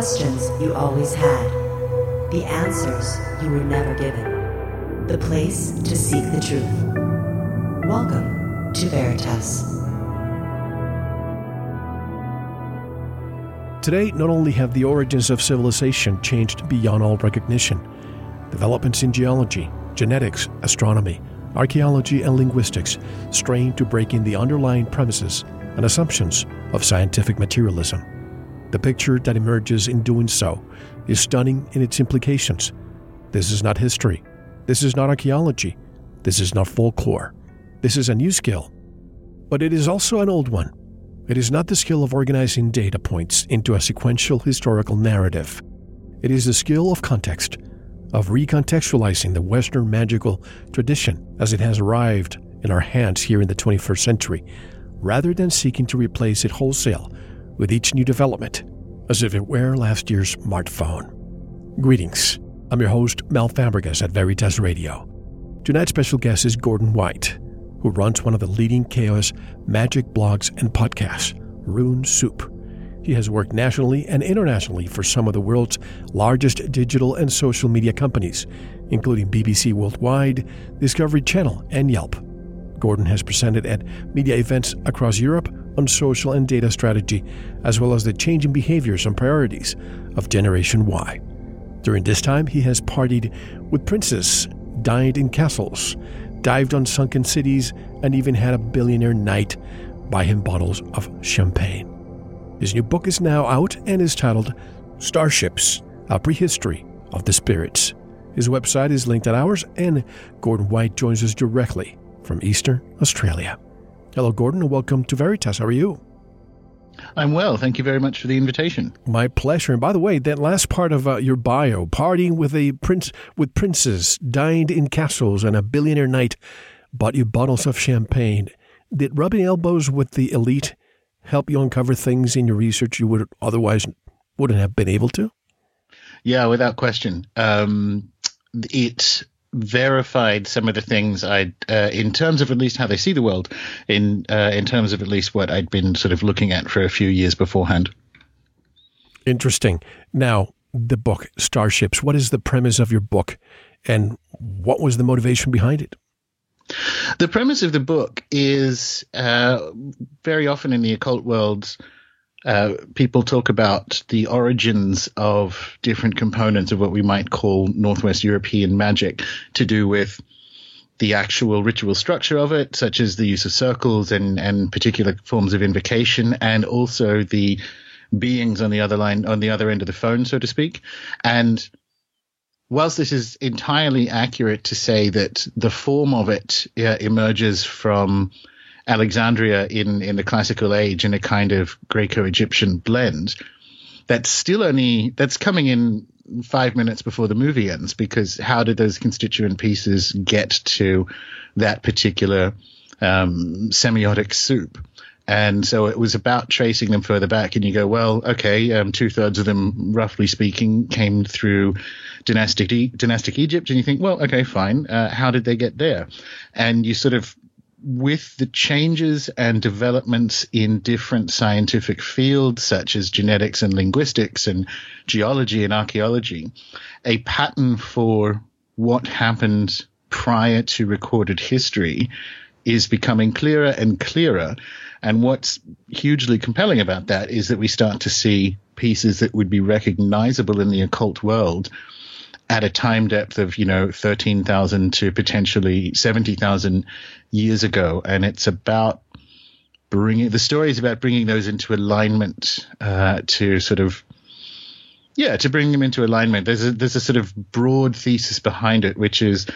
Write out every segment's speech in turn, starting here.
questions you always had, the answers you were never given, the place to seek the truth. Welcome to Veritas. Today, not only have the origins of civilization changed beyond all recognition, developments in geology, genetics, astronomy, archaeology, and linguistics strain to break in the underlying premises and assumptions of scientific materialism. The picture that emerges in doing so is stunning in its implications. This is not history. This is not archaeology. This is not folklore. This is a new skill. But it is also an old one. It is not the skill of organizing data points into a sequential historical narrative. It is the skill of context, of recontextualizing the Western magical tradition as it has arrived in our hands here in the 21st century, rather than seeking to replace it wholesale with each new development, as if it were last year's smartphone. Greetings. I'm your host, Mel Fabregas at Veritas Radio. Tonight's special guest is Gordon White, who runs one of the leading chaos magic blogs and podcasts, Rune Soup. He has worked nationally and internationally for some of the world's largest digital and social media companies, including BBC Worldwide, Discovery Channel, and Yelp. Gordon has presented at media events across Europe on social and data strategy, as well as the changing behaviors and priorities of Generation Y. During this time, he has partied with princes, dined in castles, dived on sunken cities, and even had a billionaire knight buy him bottles of champagne. His new book is now out and is titled Starships A Prehistory of the Spirits. His website is linked at ours, and Gordon White joins us directly from Eastern Australia. Hello, Gordon, and welcome to Veritas. How are you? I'm well. Thank you very much for the invitation. My pleasure. And by the way, that last part of uh, your bio, partying with a prince with princes, dined in castles, and a billionaire knight bought you bottles of champagne. Did rubbing elbows with the elite help you uncover things in your research you would otherwise wouldn't have been able to? Yeah, without question. Um, it verified some of the things I, uh, in terms of at least how they see the world, in uh, in terms of at least what I'd been sort of looking at for a few years beforehand. Interesting. Now, the book Starships. What is the premise of your book, and what was the motivation behind it? The premise of the book is uh, very often in the occult world, uh, people talk about the origins of different components of what we might call Northwest European magic to do with the actual ritual structure of it, such as the use of circles and, and particular forms of invocation, and also the beings on the other line, on the other end of the phone, so to speak. And whilst this is entirely accurate to say that the form of it uh, emerges from Alexandria in, in the classical age in a kind of Greco-Egyptian blend, that's still only, that's coming in five minutes before the movie ends because how did those constituent pieces get to that particular um, semiotic soup? And so it was about tracing them further back. And you go, well, okay, um, two thirds of them, roughly speaking, came through dynastic dynastic Egypt. And you think, well, okay, fine. Uh, how did they get there? And you sort of with the changes and developments in different scientific fields such as genetics and linguistics and geology and archaeology, a pattern for what happened prior to recorded history is becoming clearer and clearer. And what's hugely compelling about that is that we start to see pieces that would be recognizable in the occult world at a time depth of, you know, 13,000 to potentially 70,000 years ago. And it's about bringing, the story is about bringing those into alignment, uh, to sort of, yeah, to bring them into alignment. There's a, there's a sort of broad thesis behind it, which is,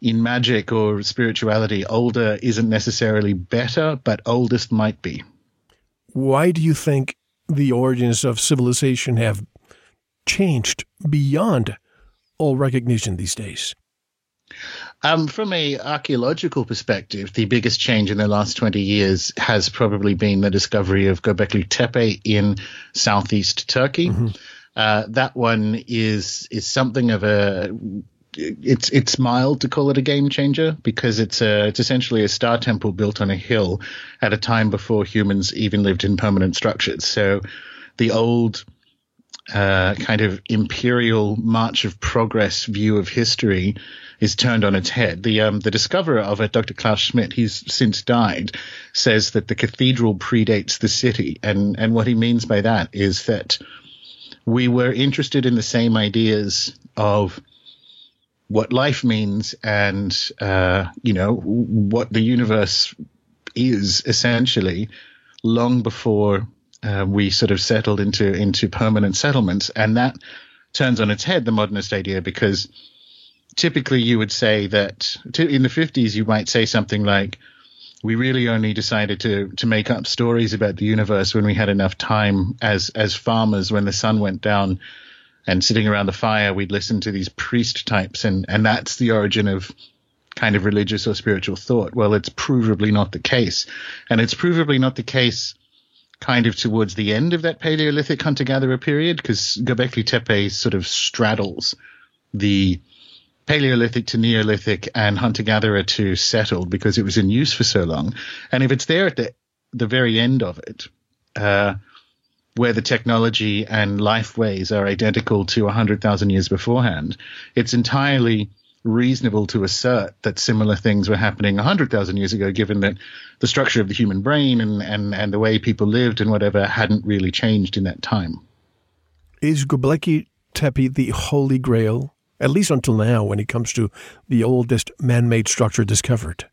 in magic or spirituality, older isn't necessarily better, but oldest might be. Why do you think the origins of civilization have changed beyond all recognition these days? Um, from a archaeological perspective, the biggest change in the last 20 years has probably been the discovery of Göbekli Tepe in southeast Turkey. Mm-hmm. Uh, that one is is something of a it's it's mild to call it a game changer because it's a, it's essentially a star temple built on a hill at a time before humans even lived in permanent structures. So the old uh, kind of imperial march of progress view of history is turned on its head. The um, the discoverer of it, Dr. Klaus Schmidt, he's since died, says that the cathedral predates the city, and and what he means by that is that we were interested in the same ideas of what life means and uh, you know what the universe is essentially long before uh, we sort of settled into into permanent settlements, and that turns on its head the modernist idea because typically you would say that in the 50s you might say something like we really only decided to to make up stories about the universe when we had enough time as as farmers when the sun went down and sitting around the fire we'd listen to these priest types. And and that's the origin of kind of religious or spiritual thought. Well it's provably not the case. And it's provably not the case kind of towards the end of that Paleolithic hunter gatherer period because Göbekli Tepe sort of straddles the Paleolithic to Neolithic and hunter gatherer to settled because it was in use for so long. And if it's there at the the very end of it, uh, where the technology and life ways are identical to 100,000 years beforehand, it's entirely reasonable to assert that similar things were happening 100,000 years ago, given that the structure of the human brain and, and, and the way people lived and whatever hadn't really changed in that time. Is Göbekli Tepe the holy grail, at least until now, when it comes to the oldest man made structure discovered?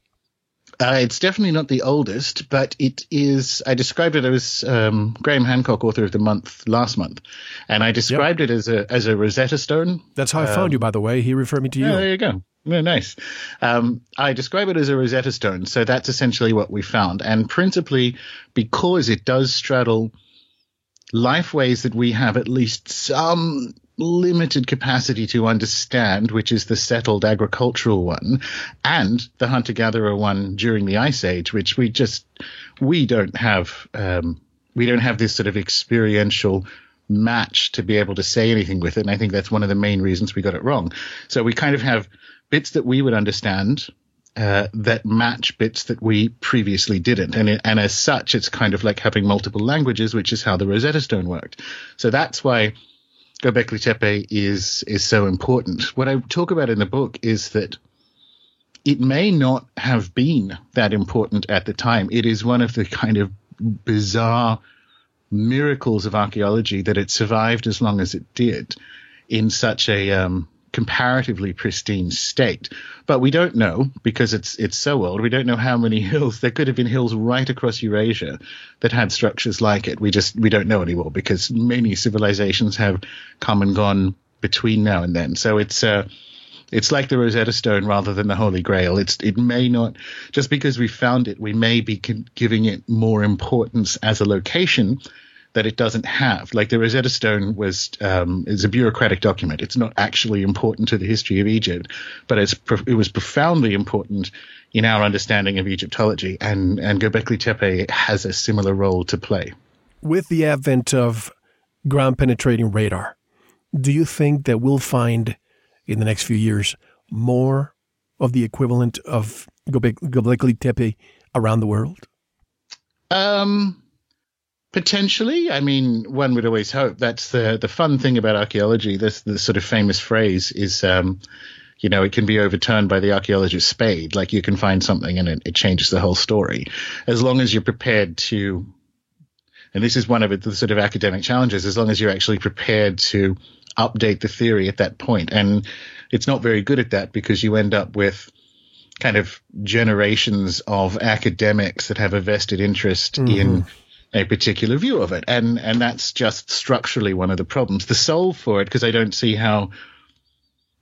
Uh, it's definitely not the oldest, but it is. I described it as um, Graham Hancock, author of the month last month, and I described yep. it as a as a Rosetta Stone. That's how I found you, um, by the way. He referred me to you. Yeah, there you go. Yeah, nice. Um, I describe it as a Rosetta Stone, so that's essentially what we found, and principally because it does straddle life ways that we have at least some limited capacity to understand, which is the settled agricultural one, and the hunter gatherer one during the Ice Age, which we just we don't have um, we don't have this sort of experiential match to be able to say anything with it. And I think that's one of the main reasons we got it wrong. So we kind of have bits that we would understand uh, that match bits that we previously didn't. And, it, and as such, it's kind of like having multiple languages, which is how the Rosetta Stone worked. So that's why Göbekli Tepe is is so important. What I talk about in the book is that it may not have been that important at the time. It is one of the kind of bizarre miracles of archaeology that it survived as long as it did in such a um, comparatively pristine state. But we don't know because it's it's so old. We don't know how many hills there could have been hills right across Eurasia that had structures like it. We just we don't know anymore because many civilizations have come and gone between now and then. So it's uh it's like the Rosetta Stone rather than the Holy Grail. It's it may not just because we found it, we may be giving it more importance as a location that it doesn't have. Like the Rosetta Stone was um, is a bureaucratic document. It's not actually important to the history of Egypt, but it's it was profoundly important in our understanding of Egyptology. And and Göbekli Tepe has a similar role to play. With the advent of ground penetrating radar, do you think that we'll find in the next few years more of the equivalent of Göbekli Tepe around the world? Um, Potentially, I mean, one would always hope. That's the the fun thing about archaeology. This the sort of famous phrase is, um, you know, it can be overturned by the archaeologist's spade. Like you can find something and it, it changes the whole story, as long as you're prepared to. And this is one of the sort of academic challenges. As long as you're actually prepared to update the theory at that point, and it's not very good at that because you end up with kind of generations of academics that have a vested interest mm-hmm. in a particular view of it. And, and that's just structurally one of the problems. The solve for it, because I don't see how,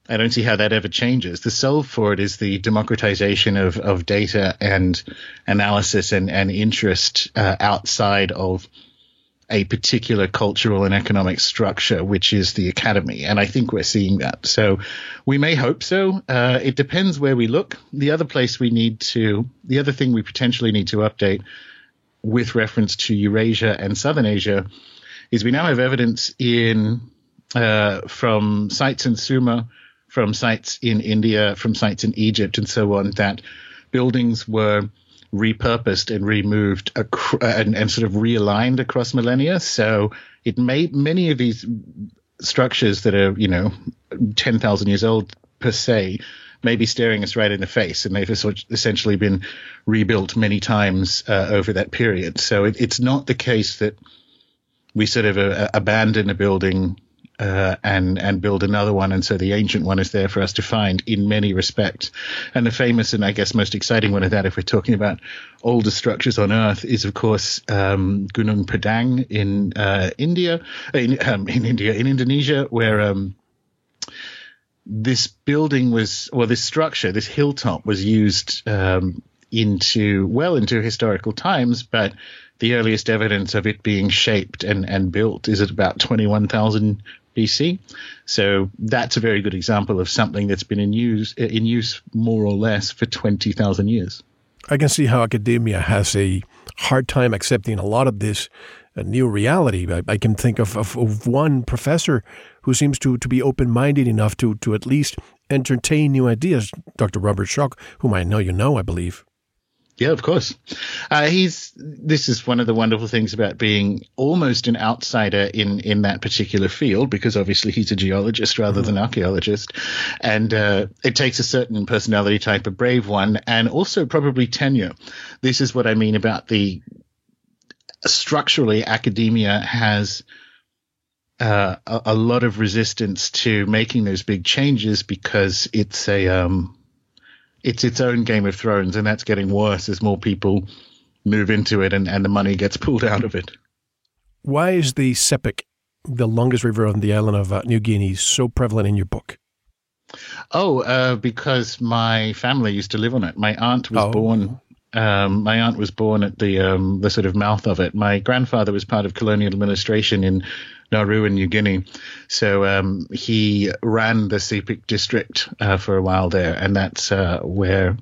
I don't see how that ever changes. The solve for it is the democratization of, of data and analysis and, and interest uh, outside of a particular cultural and economic structure, which is the academy. And I think we're seeing that. So we may hope so. Uh, it depends where we look. The other place we need to, the other thing we potentially need to update with reference to Eurasia and Southern Asia is we now have evidence in uh, from sites in Sumer, from sites in India, from sites in Egypt, and so on that buildings were repurposed and removed ac- and, and sort of realigned across millennia. So it made many of these structures that are, you know, 10,000 years old per se, may be staring us right in the face, and they've essentially been rebuilt many times uh, over that period. So it, it's not the case that we sort of uh, abandon a building uh, and and build another one, and so the ancient one is there for us to find in many respects. And the famous and I guess most exciting one of that, if we're talking about older structures on Earth, is of course um, Gunung Padang in uh, India, in, um, in, India, in Indonesia, where um, this building was, well, this structure, this hilltop was used um, into well into historical times, but the earliest evidence of it being shaped and, and built is at about 21,000 BC. So that's a very good example of something that's been in use in use more or less for 20,000 years. I can see how academia has a hard time accepting a lot of this uh, new reality. I, I can think of, of, of, one professor who seems to, to be open minded enough to, to at least entertain new ideas, Dr. Robert Schoch, whom I know you know, I believe. Yeah, of course. Uh, he's. This is one of the wonderful things about being almost an outsider in in that particular field, because obviously he's a geologist rather mm-hmm. than archaeologist, and uh, it takes a certain personality type, a brave one, and also probably tenure. This is what I mean about the structurally academia has. Uh, a, a, lot of resistance to making those big changes because it's a um, it's its own Game of Thrones, and that's getting worse as more people move into it and, and the money gets pulled out of it. Why is the Sepik, the longest river on the island of uh, New Guinea, so prevalent in your book? Oh, uh, because my family used to live on it. My aunt was oh. born um, my aunt was born at the um, the sort of mouth of it. My grandfather was part of colonial administration in Nauru in New Guinea, so um, he ran the Sepik district uh, for a while there, and that's uh, where.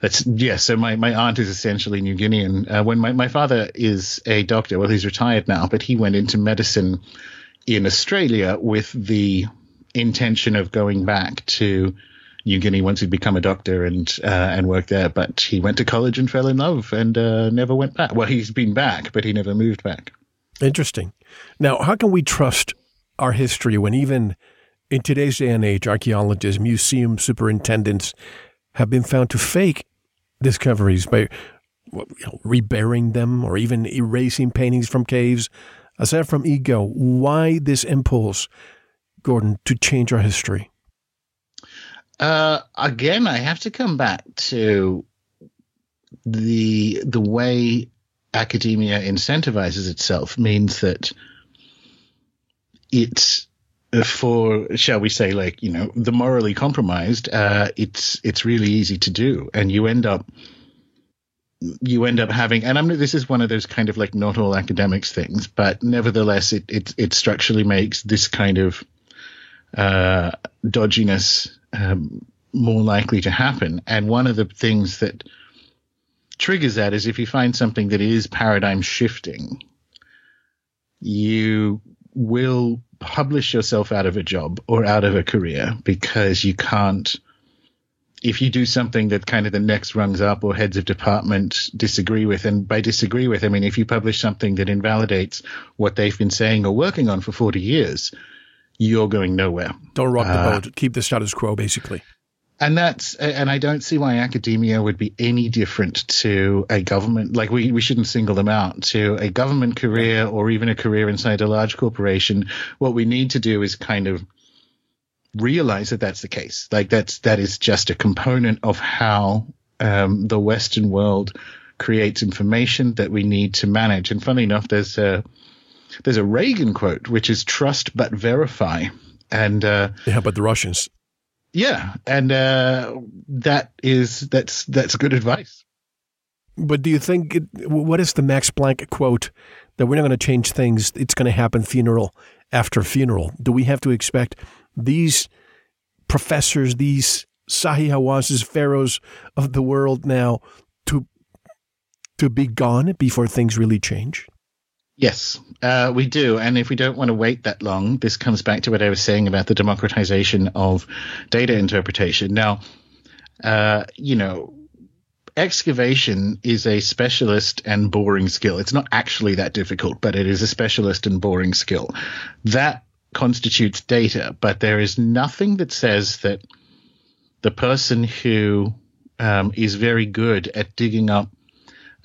That's yeah. So my, my aunt is essentially New Guinean. Uh, when my, my father is a doctor, well, he's retired now, but he went into medicine in Australia with the intention of going back to New Guinea once he'd become a doctor and uh, and worked there. But he went to college and fell in love and uh, never went back. Well, he's been back, but he never moved back. Interesting. Now, how can we trust our history when even in today's day and age, archaeologists, museum superintendents have been found to fake discoveries by you know, reburying them or even erasing paintings from caves? Aside from ego, why this impulse, Gordon, to change our history? Uh, again, I have to come back to the the way academia incentivizes itself means that it's uh, for shall we say like you know the morally compromised uh, it's it's really easy to do and you end up you end up having and I'm this is one of those kind of like not all academics things but nevertheless it it, it structurally makes this kind of uh, dodginess um, more likely to happen. And one of the things that triggers that is if you find something that is paradigm shifting, you will publish yourself out of a job or out of a career because you can't if you do something that kind of the next rungs up or heads of department disagree with, and by disagree with, I mean if you publish something that invalidates what they've been saying or working on for 40 years, you're going nowhere. Don't rock the uh, boat. Keep the status quo, basically. And that's and I don't see why academia would be any different to a government. Like we, we shouldn't single them out to a government career or even a career inside a large corporation. What we need to do is kind of realize that that's the case. Like that's that is just a component of how um, the Western world creates information that we need to manage. And funny enough, there's a there's a Reagan quote, which is trust but verify. And uh, yeah, but the Russians. Yeah, and uh, that is that's that's good advice. But do you think it, what is the Max Planck quote that we're not going to change things? It's going to happen funeral after funeral. Do we have to expect these professors, these Zahi Hawasses, pharaohs of the world now to to be gone before things really change? Yes, uh, we do. And if we don't want to wait that long, this comes back to what I was saying about the democratization of data interpretation. Now, uh, you know, excavation is a specialist and boring skill. It's not actually that difficult, but it is a specialist and boring skill. That constitutes data, but there is nothing that says that the person who um, is very good at digging up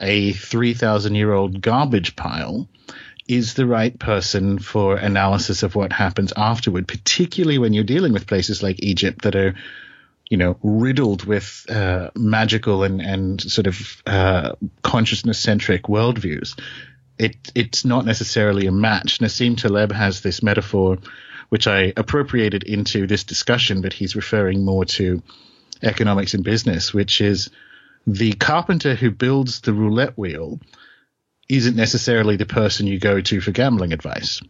a 3,000 year old garbage pile is the right person for analysis of what happens afterward, particularly when you're dealing with places like Egypt that are, you know, riddled with uh, magical and, and sort of uh, consciousness centric worldviews. It, it's not necessarily a match. Nassim Taleb has this metaphor, which I appropriated into this discussion, but he's referring more to economics and business, which is the carpenter who builds the roulette wheel isn't necessarily the person you go to for gambling advice.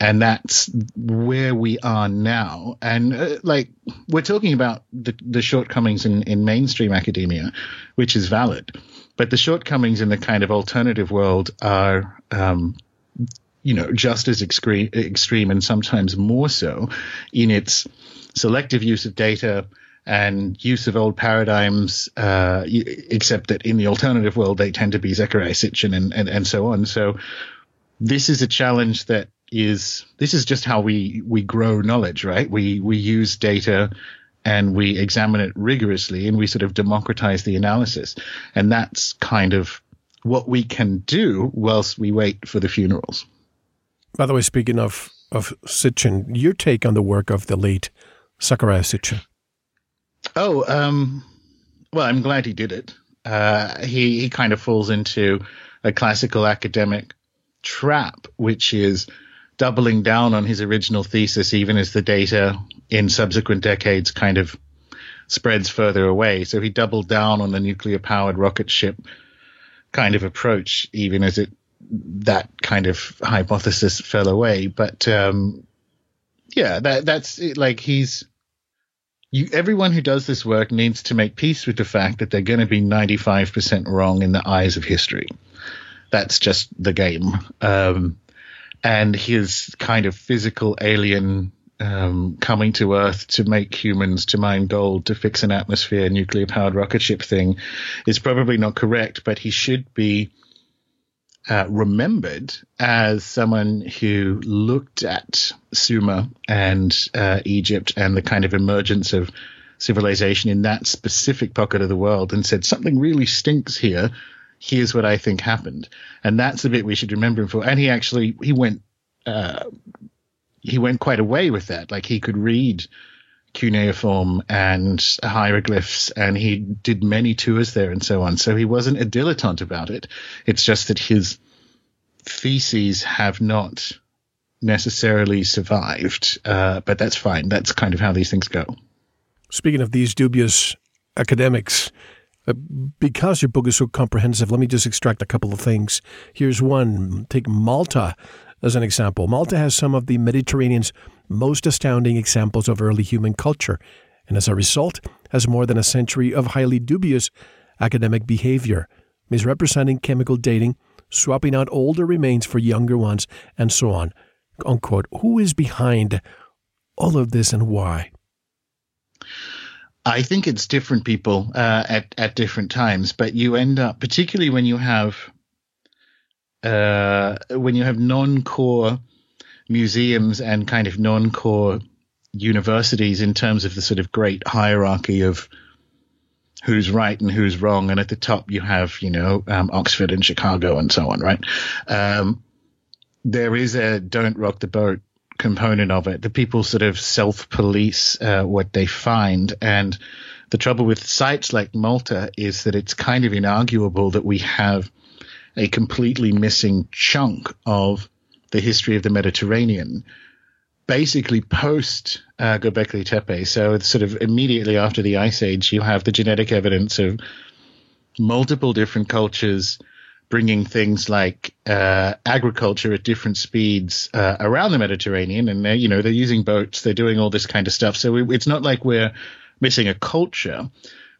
And that's where we are now. And uh, like we're talking about the, the shortcomings in, in mainstream academia, which is valid, but the shortcomings in the kind of alternative world are, um, you know, just as extreme, extreme and sometimes more so in its selective use of data, and use of old paradigms, uh, except that in the alternative world they tend to be Zecharia Sitchin and, and, and so on. So this is a challenge that is this is just how we we grow knowledge, right? We we use data and we examine it rigorously and we sort of democratize the analysis, and that's kind of what we can do whilst we wait for the funerals. By the way, speaking of of Sitchin, your take on the work of the late Zecharia Sitchin. Oh, um, well, I'm glad he did it. Uh, he he kind of falls into a classical academic trap, which is doubling down on his original thesis, even as the data in subsequent decades kind of spreads further away. So he doubled down on the nuclear powered rocket ship kind of approach, even as it that kind of hypothesis fell away. But um, yeah, that that's it, like he's you, everyone who does this work needs to make peace with the fact that they're going to be 95% wrong in the eyes of history. That's just the game. Um, and his kind of physical alien um, coming to Earth to make humans to mine gold to fix an atmosphere nuclear powered rocket ship thing is probably not correct, but he should be uh, remembered as someone who looked at Sumer and uh, Egypt and the kind of emergence of civilization in that specific pocket of the world and said something really stinks here. Here's what I think happened, and that's the bit we should remember him for. And he actually he went uh, he went quite away with that. Like he could read cuneiform and hieroglyphs, and he did many tours there and so on. So he wasn't a dilettante about it. It's just that his theses have not necessarily survived, uh, but that's fine. That's kind of how these things go. Speaking of these dubious academics, uh, because your book is so comprehensive, let me just extract a couple of things. Here's one. Take Malta as an example. Malta has some of the Mediterranean's most astounding examples of early human culture, and as a result, has more than a century of highly dubious academic behavior, misrepresenting chemical dating, swapping out older remains for younger ones, and so on. Unquote. Who is behind all of this and why? I think it's different people uh, at at different times, but you end up, particularly when you have uh, when you have non-core museums and kind of non-core universities in terms of the sort of great hierarchy of who's right and who's wrong. And at the top, you have, you know, um, Oxford and Chicago and so on, right? Um, there is a don't rock the boat component of it. The people sort of self police uh, what they find. And the trouble with sites like Malta is that it's kind of inarguable that we have a completely missing chunk of the history of the Mediterranean, basically post uh, Göbekli Tepe. So sort of immediately after the Ice Age, you have the genetic evidence of multiple different cultures bringing things like uh, agriculture at different speeds uh, around the Mediterranean, and they're you know they're using boats, they're doing all this kind of stuff. So we, it's not like we're missing a culture;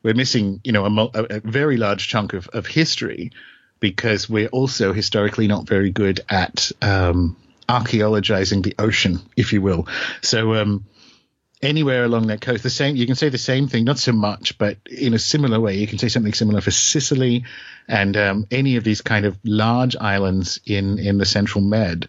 we're missing you know a, a very large chunk of, of history because we're also historically not very good at um, archaeologizing the ocean, if you will. So um, anywhere along that coast. The same, you can say the same thing, not so much, but in a similar way, you can say something similar for Sicily and um, any of these kind of large islands in in the Central Med.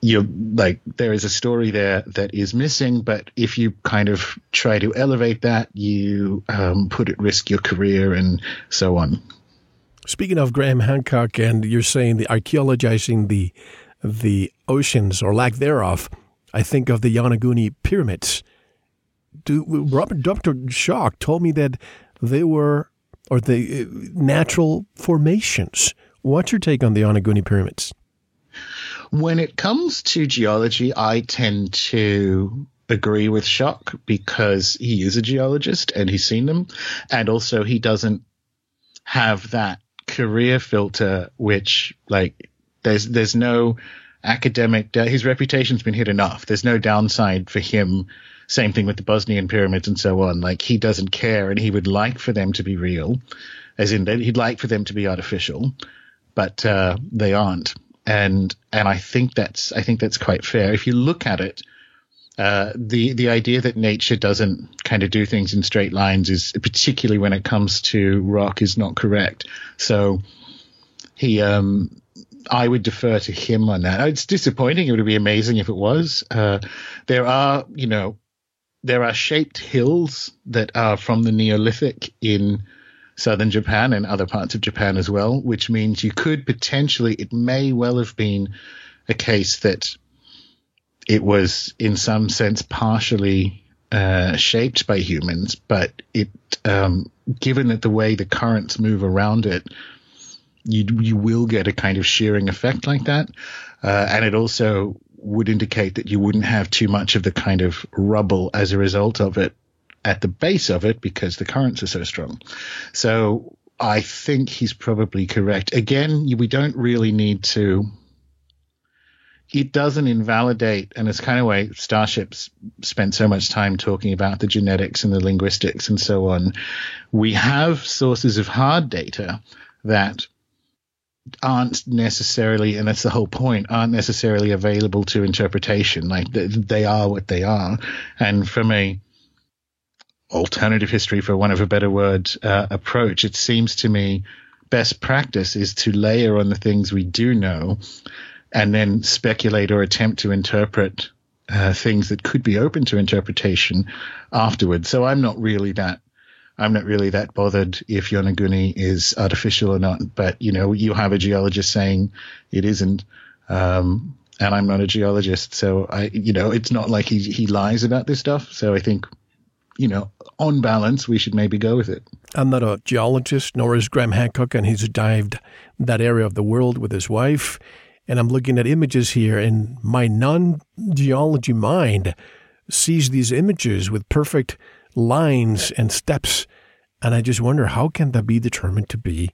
You like there is a story there that is missing, but if you kind of try to elevate that, you um, put at risk your career and so on. Speaking of Graham Hancock, and you're saying the archaeologizing the the oceans or lack thereof, I think of the Yonaguni pyramids. Do, Robert Dr. Schoch told me that they were or the uh, natural formations. What's your take on the Yonaguni pyramids? When it comes to geology, I tend to agree with Schoch because he is a geologist and he's seen them, and also he doesn't have that career filter, which like there's there's no academic. His reputation's been hit enough. There's no downside for him. Same thing with the Bosnian pyramids and so on. Like he doesn't care, and he would like for them to be real, as in he'd like for them to be artificial, but uh, they aren't. And and I think that's I think that's quite fair. If you look at it, uh, the the idea that nature doesn't kind of do things in straight lines is particularly when it comes to rock is not correct. So he um I would defer to him on that. It's disappointing. It would be amazing if it was. Uh, there are, you know, there are shaped hills that are from the Neolithic in southern Japan and other parts of Japan as well, which means you could potentially, it may well have been a case that it was in some sense partially uh, shaped by humans, but it, um, given that the way the currents move around it, you you will get a kind of shearing effect like that, uh, and it also would indicate that you wouldn't have too much of the kind of rubble as a result of it at the base of it because the currents are so strong. So I think he's probably correct. Again, we don't really need to. It doesn't invalidate, and it's kind of why Starships spent so much time talking about the genetics and the linguistics and so on. We have sources of hard data that aren't necessarily, and that's the whole point, aren't necessarily available to interpretation. Like they are what they are, and from a alternative history, for one of a better word, uh, approach, it seems to me best practice is to layer on the things we do know, and then speculate or attempt to interpret uh, things that could be open to interpretation afterwards. So I'm not really that I'm not really that bothered if Yonaguni is artificial or not. But you know, you have a geologist saying it isn't, um, and I'm not a geologist, so I, you know, it's not like he he lies about this stuff. So I think, you know, on balance, we should maybe go with it. I'm not a geologist, nor is Graham Hancock, and he's dived that area of the world with his wife. And I'm looking at images here, and my non-geology mind sees these images with perfect lines and steps. And I just wonder how can that be determined to be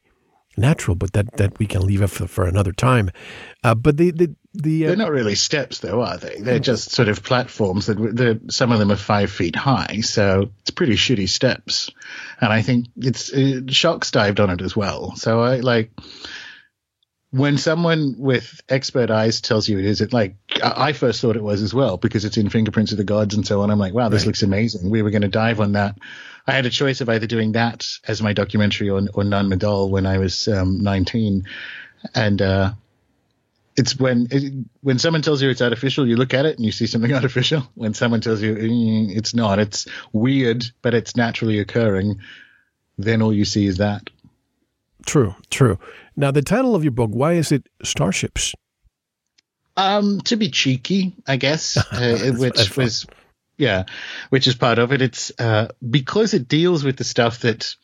natural? But that, that we can leave it for, for another time. Uh, but the the, the uh, they're not really steps though, are they? They're just sort of platforms that some of them are five feet high, so it's pretty shitty steps. And I think it's it, Schoch's dived on it as well. So I like when someone with expert eyes tells you it is, it like I first thought it was as well because it's in Fingerprints of the Gods and so on. I'm like, wow, this right. looks amazing. We were going to dive on that. I had a choice of either doing that as my documentary or, or Nan Madol when I was um, 19, and uh, it's when it, when someone tells you it's artificial, you look at it and you see something artificial. When someone tells you mm, it's not, it's weird, but it's naturally occurring, then all you see is that. True, true. Now, the title of your book, why is it Starships? Um, to be cheeky, I guess, uh, which was, yeah, which is part of it. It's uh, because it deals with the stuff that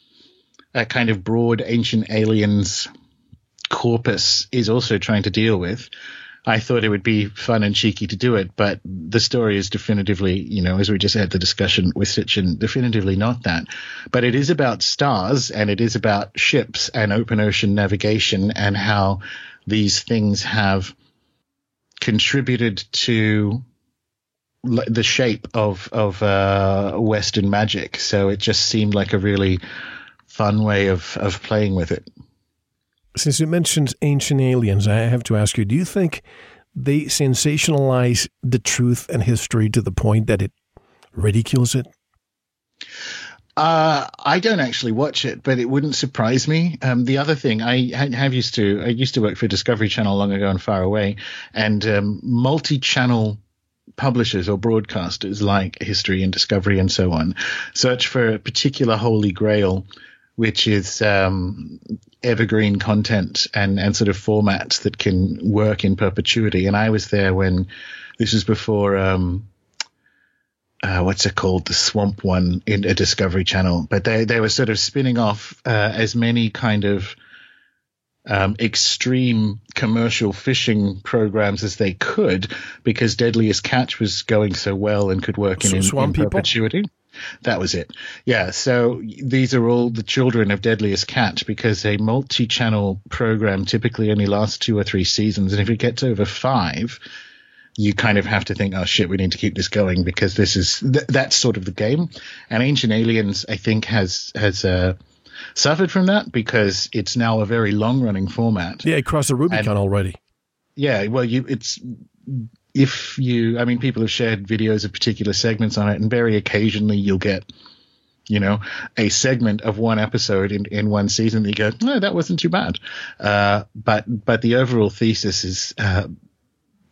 a kind of broad ancient aliens corpus is also trying to deal with. I thought it would be fun and cheeky to do it, but the story is definitively, you know, as we just had the discussion with Sitchin, definitively not that. But it is about stars and it is about ships and open ocean navigation and how these things have contributed to the shape of of uh, Western magic. So it just seemed like a really fun way of of playing with it. Since you mentioned ancient aliens, I have to ask you: Do you think they sensationalize the truth and history to the point that it ridicules it? Uh, I don't actually watch it, but it wouldn't surprise me. Um, the other thing I have used to, I used to work for Discovery Channel long ago and far away, and um, multi-channel publishers or broadcasters like History and Discovery and so on search for a particular holy grail, which is um, evergreen content and and sort of formats that can work in perpetuity. And I was there when this was before. Um, uh, what's it called? The Swamp one in a Discovery Channel, but they they were sort of spinning off uh, as many kind of um, extreme commercial fishing programs as they could because Deadliest Catch was going so well and could work in, in, in perpetuity. That was it. Yeah. So these are all the children of Deadliest Catch because a multi-channel program typically only lasts two or three seasons, and if it gets over five, you kind of have to think, oh shit, we need to keep this going because this is th- that's sort of the game. And Ancient Aliens, I think, has has uh, suffered from that because it's now a very long running format. Yeah, it crossed the Rubicon and, already. Yeah, well, you it's if you, I mean, people have shared videos of particular segments on it, and very occasionally you'll get you know, a segment of one episode in, in one season that you go, no, that wasn't too bad. Uh, but, but the overall thesis is, uh,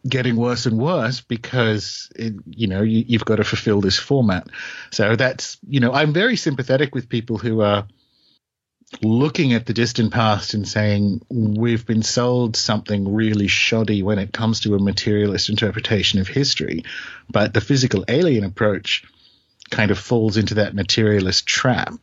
getting worse and worse because it, you know you, you've got to fulfill this format. So that's you know I'm very sympathetic with people who are looking at the distant past and saying we've been sold something really shoddy when it comes to a materialist interpretation of history, but the physical alien approach kind of falls into that materialist trap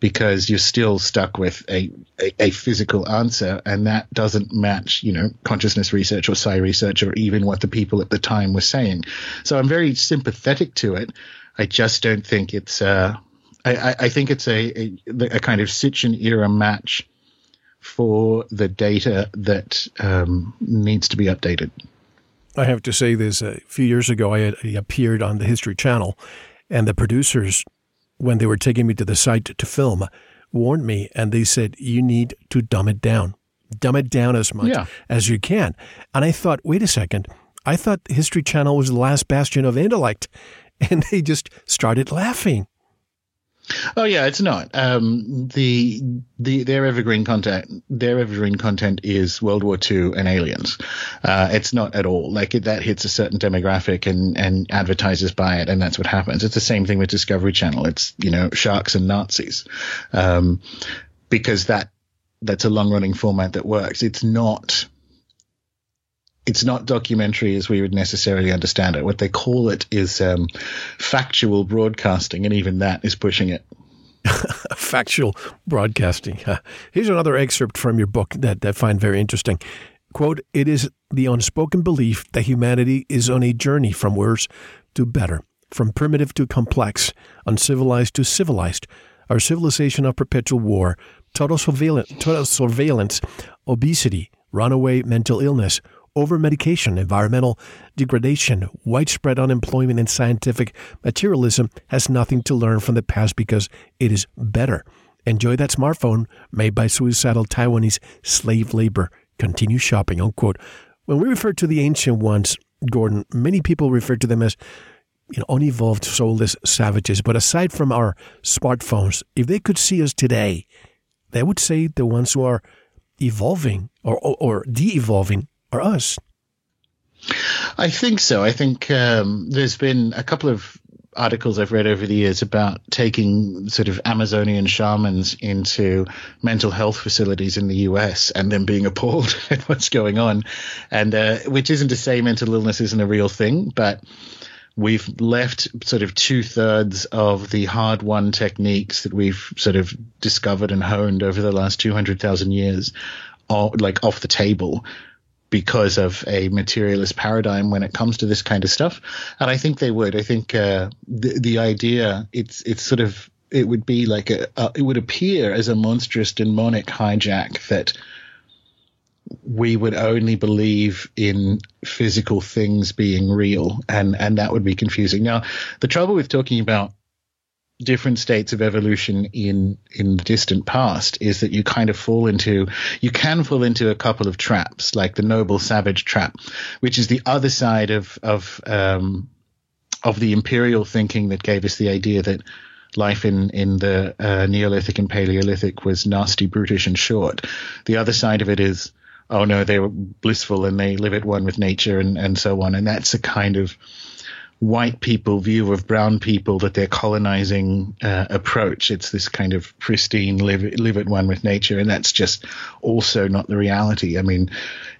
because you're still stuck with a, a, a, physical answer and that doesn't match, you know, consciousness research or psi research or even what the people at the time were saying. So I'm very sympathetic to it. I just don't think it's, uh, I, I think it's a, a, a kind of Sitchin era match for the data that um, needs to be updated. I have to say this. A few years ago, I, had, I appeared on the History Channel, and the producers when they were taking me to the site to film, warned me and they said, you need to dumb it down. Dumb it down as much yeah. as you can. And I thought, wait a second. I thought History Channel was the last bastion of intellect. And they just started laughing. Oh yeah, it's not. Um, the the their evergreen content their evergreen content is World War II and aliens. Uh, it's not at all like it, that hits a certain demographic and and advertisers buy it and that's what happens. It's the same thing with Discovery Channel. It's you know sharks and Nazis, um, because that that's a long running format that works. It's not it's not documentary as we would necessarily understand it. What they call it is um, factual broadcasting, and even that is pushing it. factual broadcasting. Here's another excerpt from your book that, that I find very interesting. Quote, it is the unspoken belief that humanity is on a journey from worse to better, from primitive to complex, uncivilized to civilized. Our civilization of perpetual war, total surveillance, total surveillance obesity, runaway mental illness, over medication, environmental degradation, widespread unemployment, and scientific materialism has nothing to learn from the past because it is better. Enjoy that smartphone made by suicidal Taiwanese slave labor. Continue shopping, unquote. When we refer to the ancient ones, Gordon, many people refer to them as you know, unevolved, soulless savages. But aside from our smartphones, if they could see us today, they would say the ones who are evolving or, or, or de evolving are us. I think so. I think um, there's been a couple of articles I've read over the years about taking sort of Amazonian shamans into mental health facilities in the US and then being appalled at what's going on. And uh, which isn't to say mental illness isn't a real thing, but we've left sort of two thirds of the hard won techniques that we've sort of discovered and honed over the last 200,000 years, like off the table because of a materialist paradigm when it comes to this kind of stuff. And I think they would. I think uh, the the idea it's it's sort of it would be like a, a it would appear as a monstrous demonic hijack that we would only believe in physical things being real and and that would be confusing. Now, the trouble with talking about different states of evolution in in the distant past is that you kind of fall into you can fall into a couple of traps like the noble savage trap which is the other side of of um, of the imperial thinking that gave us the idea that life in in the uh, Neolithic and Paleolithic was nasty, brutish, and short. The other side of it is, oh no, they were blissful and they live at one with nature and and so on. And that's a kind of white people view of brown people that they're colonizing uh, approach. It's this kind of pristine live live at one with nature, and that's just also not the reality. I mean,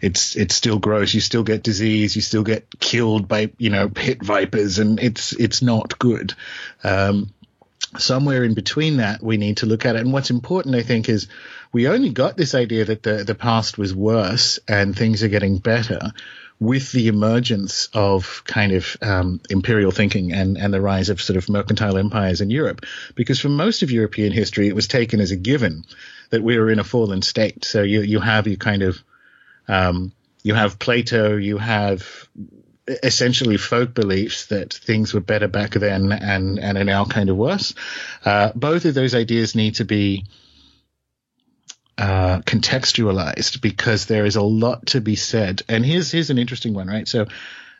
it's it's still gross. You still get disease. You still get killed by you know pit vipers, and it's it's not good. Um, somewhere in between that, we need to look at it. And what's important, I think, is we only got this idea that the the past was worse and things are getting better with the emergence of kind of um, imperial thinking and, and the rise of sort of mercantile empires in Europe, because for most of European history, it was taken as a given that we were in a fallen state. So you you have you kind of um, you have Plato, you have essentially folk beliefs that things were better back then and and are now kind of worse. Uh, both of those ideas need to be uh, contextualized because there is a lot to be said. And here's here's an interesting one, right? So,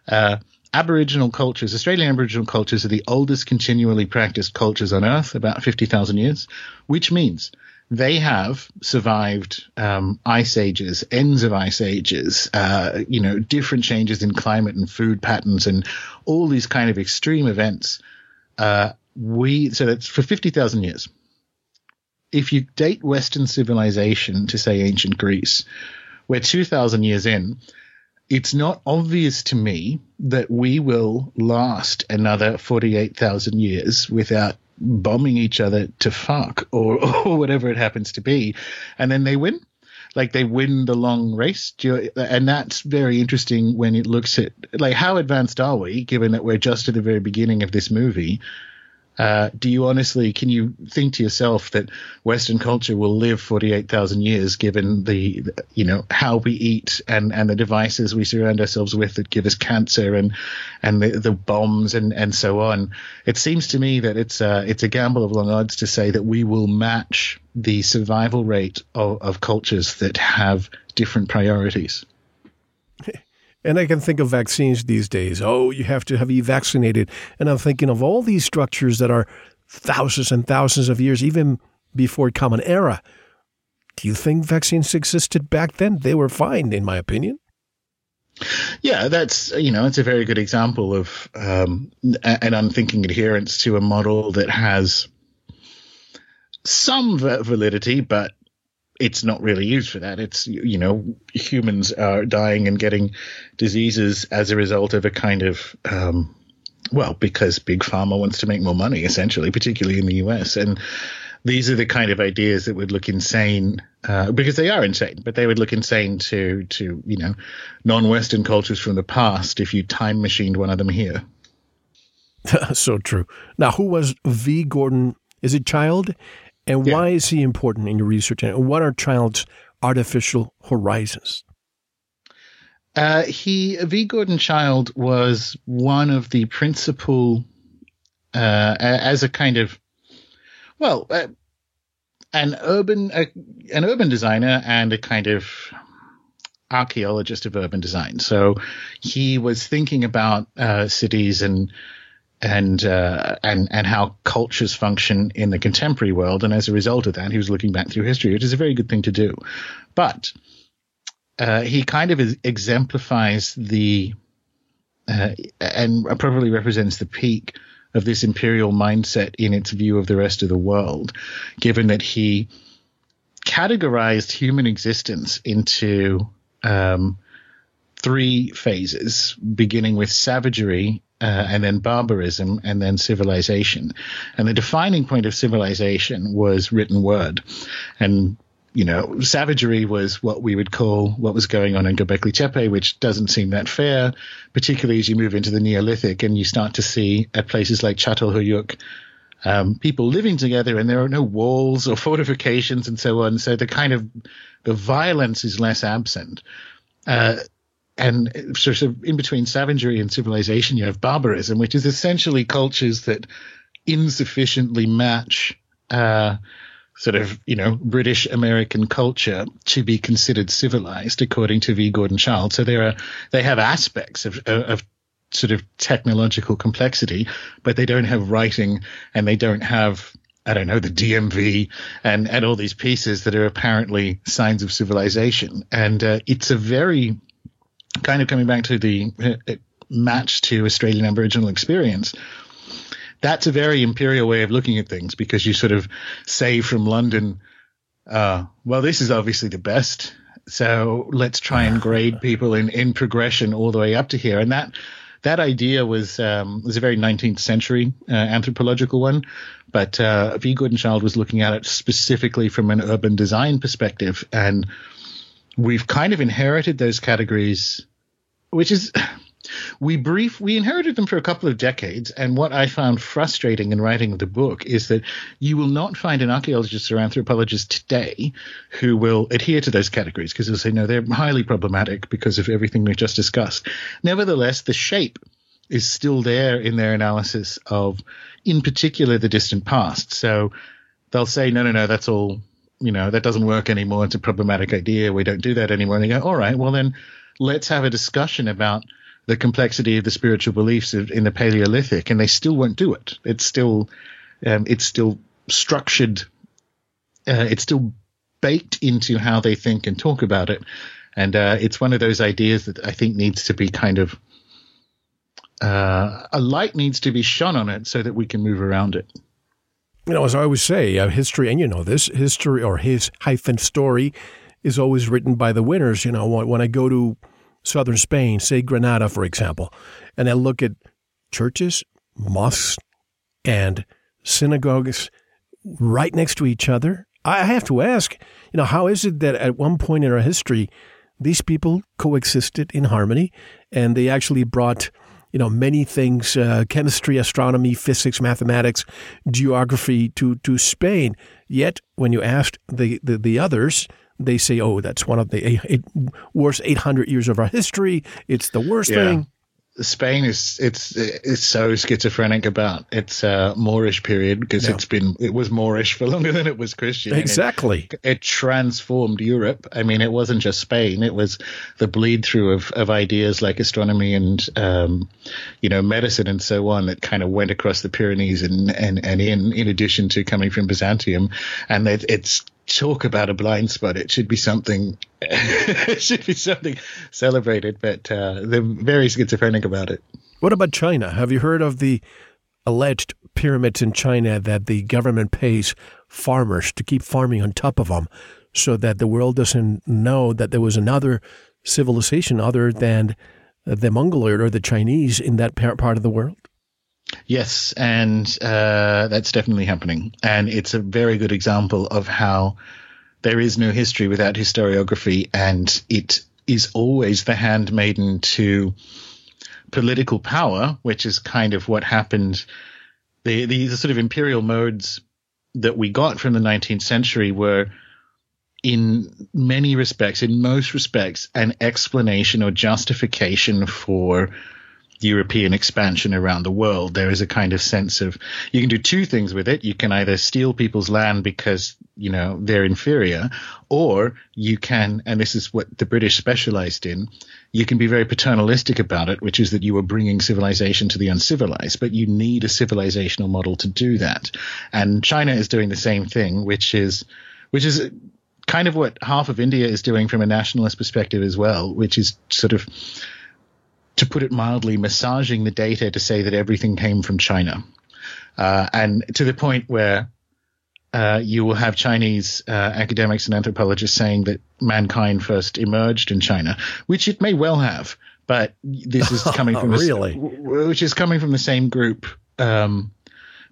uh, Aboriginal cultures, Australian Aboriginal cultures, are the oldest continually practiced cultures on Earth, about fifty thousand years, which means they have survived um, ice ages, ends of ice ages, uh, you know, different changes in climate and food patterns, and all these kind of extreme events. Uh, we so that's for fifty thousand years if you date Western civilization to say ancient Greece, we're 2,000 years in, it's not obvious to me that we will last another 48,000 years without bombing each other to fuck or, or whatever it happens to be. And then they win. Like they win the long race. And that's very interesting when it looks at, like, how advanced are we, given that we're just at the very beginning of this movie? Uh, do you honestly, can you think to yourself that Western culture will live 48,000 years given the, you know, how we eat and, and the devices we surround ourselves with that give us cancer and, and the, the bombs and, and so on? It seems to me that it's a, it's a gamble of long odds to say that we will match the survival rate of, of cultures that have different priorities. And I can think of vaccines these days. Oh, you have to have you vaccinated. And I'm thinking of all these structures that are thousands and thousands of years, even before Common Era. Do you think vaccines existed back then? They were fine, in my opinion. Yeah, that's you know it's a very good example of um, an unthinking adherence to a model that has some validity, but it's not really used for that. It's you know humans are dying and getting diseases as a result of a kind of um, well because big pharma wants to make more money essentially, particularly in the U.S. and these are the kind of ideas that would look insane uh, because they are insane, but they would look insane to to you know non-Western cultures from the past if you time machined one of them here. so true. Now, who was V. Gordon? Is it Childe? And yeah. why is he important in your research? And what are Childe's artificial horizons? Uh, he V. Gordon Childe was one of the principal, uh, as a kind of, well, uh, an urban uh, an urban designer and a kind of archaeologist of urban design. So he was thinking about uh, cities and and uh, and and how cultures function in the contemporary world. And as a result of that, he was looking back through history, which is a very good thing to do. But uh, he kind of exemplifies the uh, and appropriately represents the peak of this imperial mindset in its view of the rest of the world, given that he categorized human existence into um, three phases, beginning with savagery uh, and then barbarism and then civilization. And the defining point of civilization was written word. And you know, savagery was what we would call what was going on in Göbekli Tepe, which doesn't seem that fair, particularly as you move into the Neolithic and you start to see at places like Çatalhöyük um, people living together and there are no walls or fortifications and so on. So the kind of the violence is less absent. Uh, and sort of in between savagery and civilization, you have barbarism, which is essentially cultures that insufficiently match uh, sort of you know British American culture to be considered civilized, according to V. Gordon Childe. So there are they have aspects of of sort of technological complexity, but they don't have writing and they don't have I don't know, the DMV and, and all these pieces that are apparently signs of civilization. And uh, it's a very kind of coming back to the uh, match to Australian Aboriginal experience. That's a very imperial way of looking at things because you sort of say from London, uh, well, this is obviously the best. So let's try and grade people in, in progression all the way up to here. And that that idea was um, was a very 19th century uh, anthropological one, but uh, V. Gordon was looking at it specifically from an urban design perspective, and we've kind of inherited those categories, which is we brief we inherited them for a couple of decades. And what i found frustrating in writing the book is that you will not find an archaeologist or anthropologist today who will adhere to those categories because they'll say no they're highly problematic because of everything we've just discussed. Nevertheless the shape is still there in their analysis of in particular the distant past. So they'll say no no no that's all you know that doesn't work anymore it's a problematic idea we don't do that anymore and they go all right well then let's have a discussion about the complexity of the spiritual beliefs in the Paleolithic, and they still won't do it. It's still um, it's still structured. Uh, it's still baked into how they think and talk about it, and uh, it's one of those ideas that I think needs to be kind of uh, a light needs to be shone on it so that we can move around it. You know, as I always say, uh, history, and you know this history or his hyphen story is always written by the winners. You know, when, when I go to southern Spain, say Granada, for example, and I look at churches, mosques, and synagogues right next to each other, I have to ask, you know, how is it that at one point in our history, these people coexisted in harmony and they actually brought, you know, many things, uh, chemistry, astronomy, physics, mathematics, geography to, to Spain. Yet when you asked the, the, the others, they say, oh, that's one of the eight, eight, worst 800 years of our history. It's the worst yeah. thing. Spain is it's it's so schizophrenic about its uh, Moorish period because it's been it was Moorish for longer than it was Christian. Exactly, it, it, transformed Europe. I mean, it wasn't just Spain; it was the bleed through of, of ideas like astronomy and um, you know medicine and so on that kind of went across the Pyrenees and and and in in addition to coming from Byzantium, and it, it's talk about a blind spot. It should be something. it should be something celebrated, but uh, they're very schizophrenic about it. What about China? Have you heard of the alleged pyramids in China that the government pays farmers to keep farming on top of them, so that the world doesn't know that there was another civilization other than the Mongoloid or the Chinese in that part of the world? Yes, and uh, that's definitely happening. And it's a very good example of how there is no history without historiography, and it is always the handmaiden to political power, which is kind of what happened. The, the, the sort of imperial modes that we got from the 19th century were in many respects, in most respects, an explanation or justification for European expansion around the world, there is a kind of sense of you can do two things with it. You can either steal people's land because, you know, they're inferior, or you can, and this is what the British specialized in, you can be very paternalistic about it, which is that you are bringing civilization to the uncivilized, but you need a civilizational model to do that. And China is doing the same thing, which is, which is kind of what half of India is doing from a nationalist perspective as well, which is sort of, put it mildly, massaging the data to say that everything came from China. Uh, and to the point where uh, you will have Chinese uh, academics and anthropologists saying that mankind first emerged in China, which it may well have, but this is coming from really, which is coming from the same group um,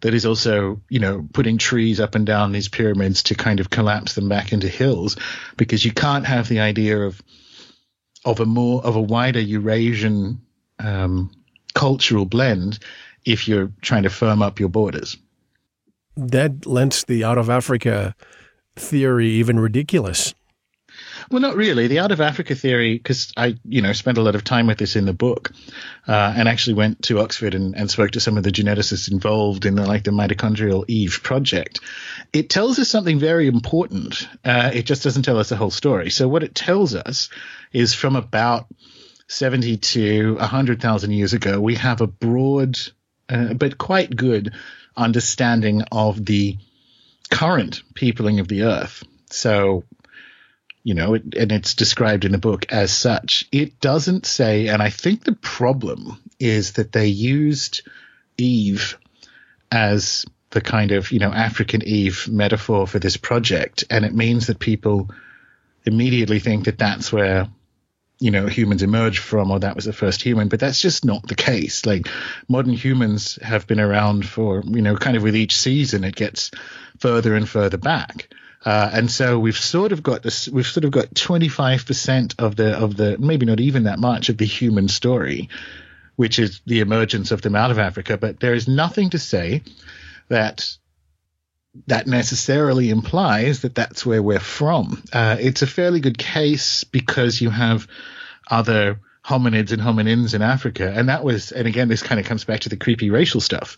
that is also, you know, putting trees up and down these pyramids to kind of collapse them back into hills, because you can't have the idea of of a more of a wider Eurasian um, cultural blend if you're trying to firm up your borders. That lends the out of Africa theory even ridiculous. Well, not really. The out of Africa theory, because I, you know, spent a lot of time with this in the book, uh, and actually went to Oxford and, and, spoke to some of the geneticists involved in the like the mitochondrial Eve project. It tells us something very important. Uh, it just doesn't tell us the whole story. So what it tells us is from about 70 to 100,000 years ago, we have a broad uh, but quite good understanding of the current peopling of the earth. So, you know, it, and it's described in the book as such. It doesn't say, and I think the problem is that they used Eve as the kind of, you know, African Eve metaphor for this project. And it means that people immediately think that that's where you know humans emerged from or that was the first human but that's just not the case. Like modern humans have been around for you know kind of with each season it gets further and further back. Uh, and so we've sort of got this we've sort of got 25% of the of the maybe not even that much of the human story which is the emergence of them out of africa. But there is nothing to say that that necessarily implies that that's where we're from. Uh, it's a fairly good case because you have other hominids and hominins in Africa, and that was, and again, this kind of comes back to the creepy racial stuff.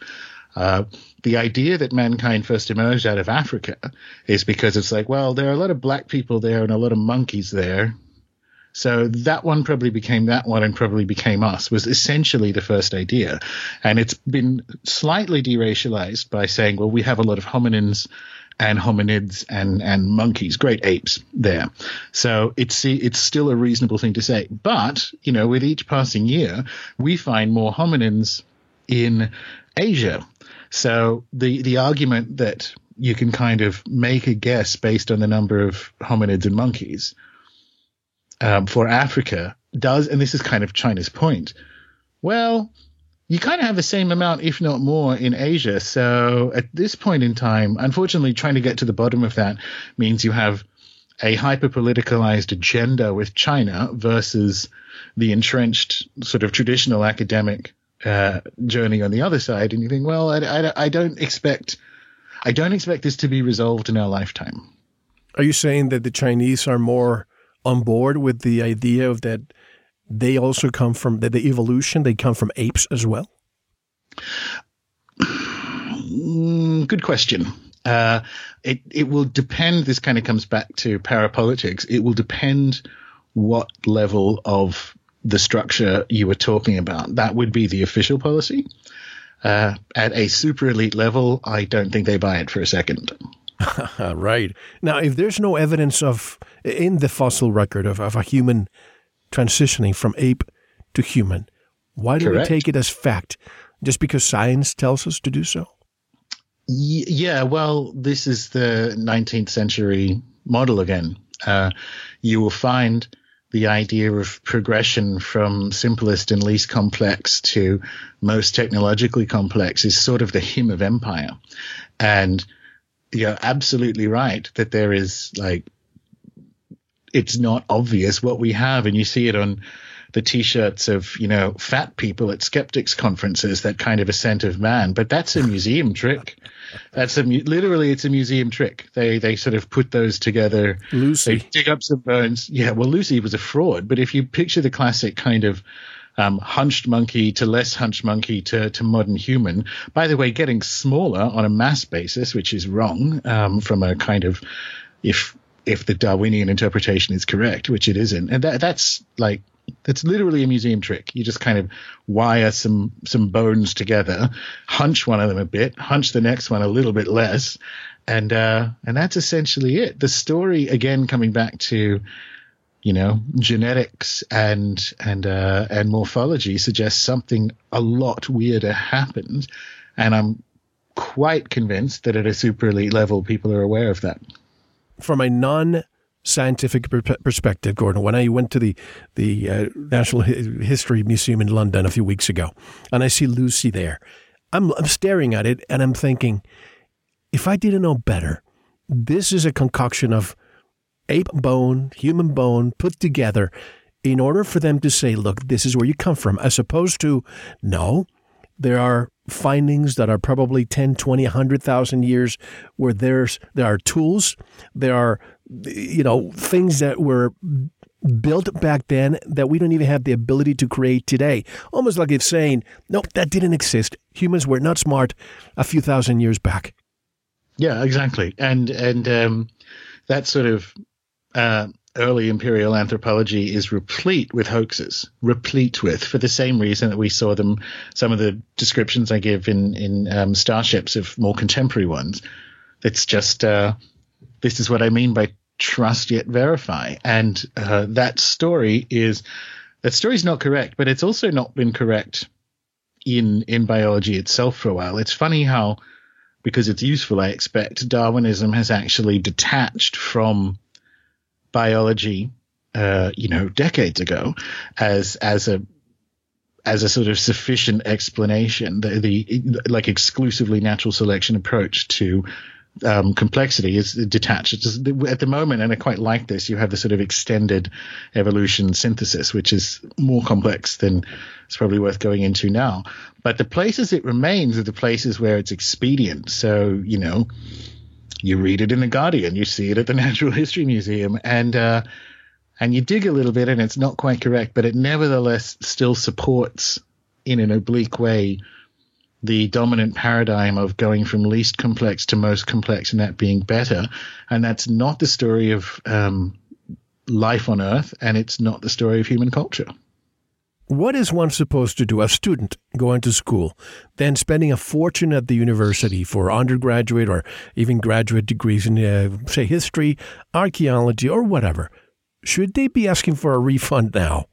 Uh, the idea that mankind first emerged out of Africa is because it's like, well, there are a lot of black people there and a lot of monkeys there, so that one probably became that one and probably became us was essentially the first idea. And it's been slightly deracialized by saying, well, we have a lot of hominins and hominids and, and monkeys, great apes there. So it's, it's still a reasonable thing to say. But, you know, with each passing year, we find more hominins in Asia. So the, the argument that you can kind of make a guess based on the number of hominids and monkeys um, for Africa does, and this is kind of China's point. Well, you kind of have the same amount, if not more, in Asia. So at this point in time, unfortunately, trying to get to the bottom of that means you have a hyper politicalized agenda with China versus the entrenched sort of traditional academic uh, journey on the other side. And you think, well, I, I, I don't expect, I don't expect this to be resolved in our lifetime. Are you saying that the Chinese are more on board with the idea of that they also come from the, the evolution, they come from apes as well? Mm, good question. Uh, it it will depend. This kind of comes back to parapolitics. It will depend what level of the structure you were talking about. That would be the official policy. Uh, at a super elite level, I don't think they buy it for a second. right. Now, if there's no evidence of, in the fossil record of, of a human transitioning from ape to human, why do Correct. we take it as fact? Just because science tells us to do so? Yeah, well, this is the 19th century model again. Uh, you will find the idea of progression from simplest and least complex to most technologically complex is sort of the hymn of empire. And you're absolutely right that there is like it's not obvious what we have. And you see it on the t-shirts of you know fat people at skeptics conferences that kind of ascent of man. But that's a museum trick. That's a literally it's a museum trick. They they sort of put those together. Lucy. They dig up some bones. Yeah well lucy was a fraud. But if you picture the classic kind of um, hunched monkey to less hunched monkey to, to modern human. By the way, getting smaller on a mass basis, which is wrong um, from a kind of if if the Darwinian interpretation is correct, which it isn't, and that that's like that's literally a museum trick. You just kind of wire some some bones together, hunch one of them a bit, hunch the next one a little bit less, and uh, and that's essentially it. The story again coming back to you know, genetics and and uh, and morphology suggests something a lot weirder happened, and I'm quite convinced that at a super elite level, people are aware of that. From a non scientific perspective, Gordon, when I went to the the uh, National History Museum in London a few weeks ago, and I see Lucy there, I'm I'm staring at it and I'm thinking, if I didn't know better, this is a concoction of ape bone, human bone put together in order for them to say, look, this is where you come from, as opposed to, no, there are findings that are probably 10, 20, 100,000 years where there's, there are tools, there are, you know, things that were built back then that we don't even have the ability to create today. Almost like it's saying, nope, that didn't exist. Humans were not smart a few thousand years back. Yeah, exactly. And, and, um, that sort of uh, early imperial anthropology is replete with hoaxes, replete with, for the same reason that we saw them, some of the descriptions I give in, in um, Starships of more contemporary ones. It's just, uh, this is what I mean by trust yet verify. And uh, that story is, that story is not correct, but it's also not been correct in, in biology itself for a while. It's funny how, because it's useful, I expect, Darwinism has actually detached from biology, uh, you know, decades ago as as a as a sort of sufficient explanation. The, the like exclusively natural selection approach to um, complexity is detached. Just, at the moment, and I quite like this, you have the sort of extended evolution synthesis, which is more complex than it's probably worth going into now. But the places it remains are the places where it's expedient. So, you know, you read it in the Guardian, you see it at the Natural History Museum, and uh, and you dig a little bit, and it's not quite correct, but it nevertheless still supports, in an oblique way, the dominant paradigm of going from least complex to most complex, and that being better. And that's not the story of um, life on Earth, and it's not the story of human culture. What is one supposed to do? A student going to school, then spending a fortune at the university for undergraduate or even graduate degrees in, uh, say, history, archaeology, or whatever. Should they be asking for a refund now?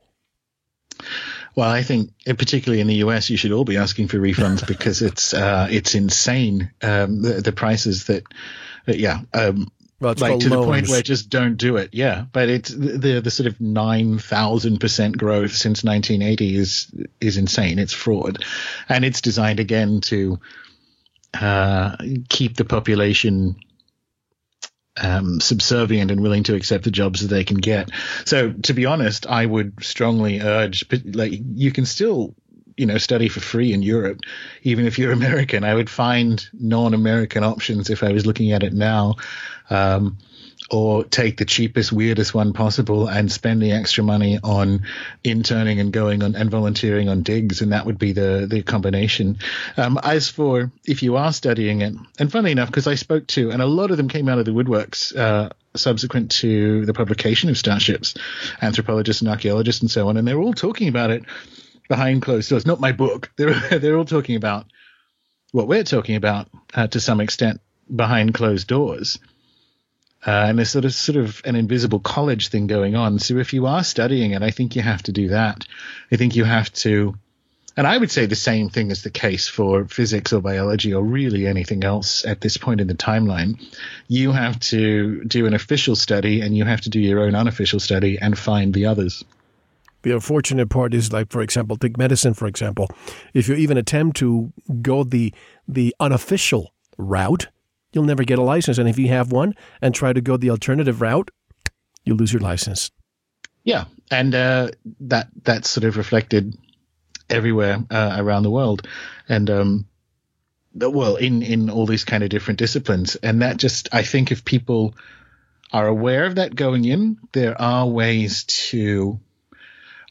Well, I think, uh, particularly in the US, you should all be asking for refunds because it's uh, it's insane um, the, the, prices that, yeah, um, well, like to loans. the point where just don't do it. Yeah, but it's the the sort of nine thousand percent growth since 1980 is is insane. It's fraud, and it's designed again to uh, keep the population um, subservient and willing to accept the jobs that they can get. So, to be honest, I would strongly urge, like, you can still you know study for free in Europe, even if you're American. I would find non-American options if I was looking at it now, um, or take the cheapest, weirdest one possible and spend the extra money on interning and going on and volunteering on digs, and that would be the the combination. Um, as for if you are studying it, and funny enough, because I spoke to, and a lot of them came out of the woodworks. Uh, subsequent to the publication of Starships, anthropologists and archaeologists and so on, and they're all talking about it behind closed doors. Not my book. They're they're all talking about what we're talking about uh, to some extent behind closed doors. Uh, and there's sort of sort of an invisible college thing going on. So if you are studying it, I think you have to do that. I think you have to, and I would say the same thing is the case for physics or biology or really anything else at this point in the timeline. You have to do an official study and you have to do your own unofficial study and find the others. The unfortunate part is, like for example, take medicine for example. If you even attempt to go the the unofficial route, you'll never get a license. And if you have one and try to go the alternative route, you lose your license. Yeah, and uh, that that's sort of reflected everywhere uh, around the world, and um, well, in in all these kind of different disciplines, and that just I think if people are aware of that going in, there are ways to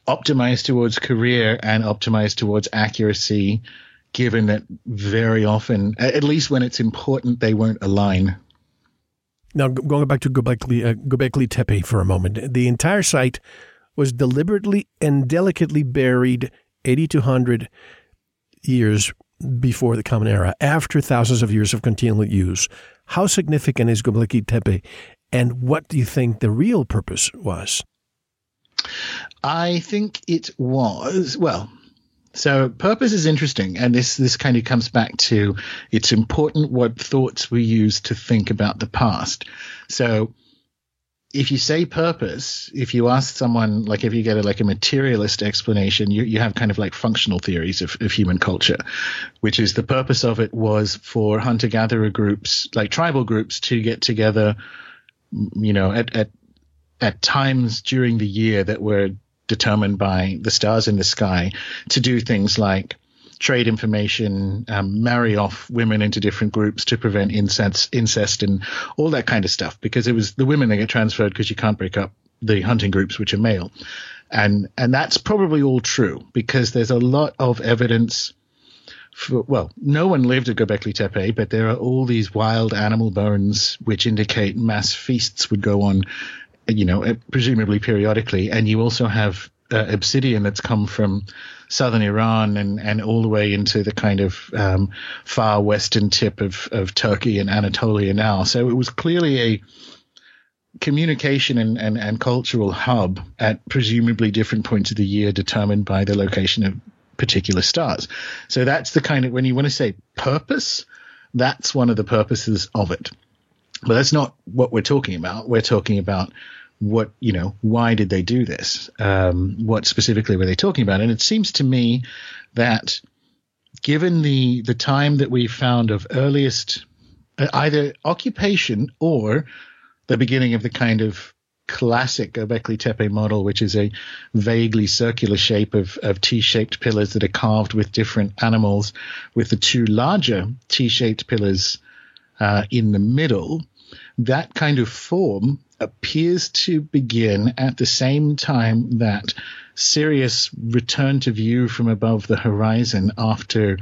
optimize towards career and optimize towards accuracy, given that very often, at least when it's important, they won't align. Now, going back to Göbekli, uh, Göbekli Tepe for a moment, the entire site was deliberately and delicately buried 80 to 100 years before the Common Era, after thousands of years of continual use. How significant is Göbekli Tepe, and what do you think the real purpose was? I think it was well. So purpose is interesting, and this this kind of comes back to it's important what thoughts we use to think about the past. So if you say purpose, if you ask someone, like if you get a, like a materialist explanation, you, you have kind of like functional theories of, of human culture, which is the purpose of it was for hunter gatherer groups, like tribal groups, to get together, you know, at, at at times during the year that were determined by the stars in the sky to do things like trade information, um, marry off women into different groups to prevent incest, incest and all that kind of stuff. Because it was the women that get transferred because you can't break up the hunting groups, which are male. And, and that's probably all true because there's a lot of evidence for, well, no one lived at Göbekli Tepe, but there are all these wild animal bones which indicate mass feasts would go on you know, presumably periodically, and you also have uh, obsidian that's come from southern Iran and, and all the way into the kind of um, far western tip of, of Turkey and Anatolia now. So it was clearly a communication and, and, and cultural hub at presumably different points of the year determined by the location of particular stars. So that's the kind of, when you want to say purpose, that's one of the purposes of it. But that's not what we're talking about. We're talking about what you know why did they do this um, what specifically were they talking about and it seems to me that given the the time that we found of earliest uh, either occupation or the beginning of the kind of classic Göbekli Tepe model, which is a vaguely circular shape of, of T-shaped pillars that are carved with different animals, with the two larger T-shaped pillars uh, in the middle. That kind of form appears to begin at the same time that Sirius returned to view from above the horizon after,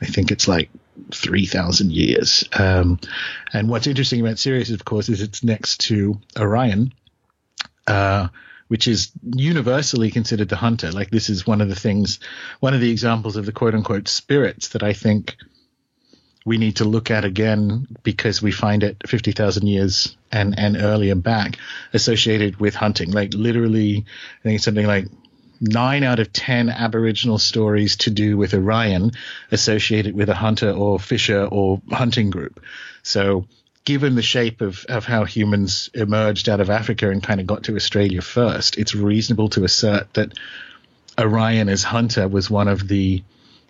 I think it's like 3,000 years. Um, and what's interesting about Sirius, of course, is it's next to Orion, uh, which is universally considered the hunter. Like this is one of the things, one of the examples of the quote unquote spirits that I think – we need to look at again because we find it 50,000 years and, and earlier back associated with hunting. Like literally, I think it's something like nine out of 10 Aboriginal stories to do with Orion associated with a hunter or fisher or hunting group. So given the shape of, of how humans emerged out of Africa and kind of got to Australia first, it's reasonable to assert that Orion as hunter was one of the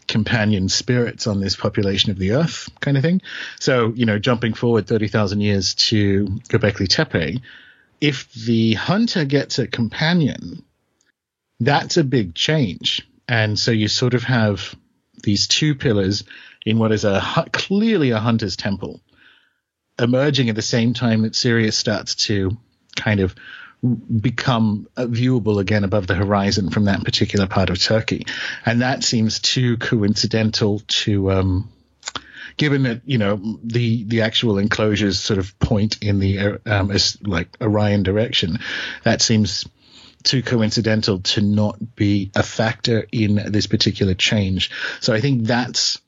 companion spirits on this population of the earth kind of thing. So, you know, jumping forward 30,000 years to Göbekli Tepe, if the hunter gets a companion, that's a big change. And so you sort of have these two pillars in what is a clearly a hunter's temple emerging at the same time that Sirius starts to kind of become viewable again above the horizon from that particular part of Turkey. And that seems too coincidental to, um, given that, you know, the, the actual enclosures sort of point in the, um, as like Orion direction. That seems too coincidental to not be a factor in this particular change. So I think that's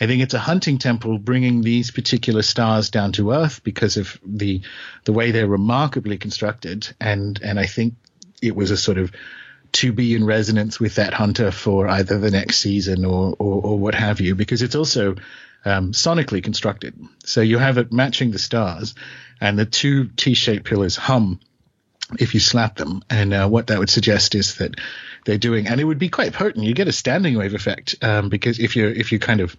I think it's a hunting temple bringing these particular stars down to earth because of the the way they're remarkably constructed, and and I think it was a sort of to be in resonance with that hunter for either the next season or or, or what have you, because it's also um, sonically constructed. So you have it matching the stars, and the two T-shaped pillars hum if you slap them. And uh, what that would suggest is that they're doing, and it would be quite potent. You get a standing wave effect um, because if you're if you're kind of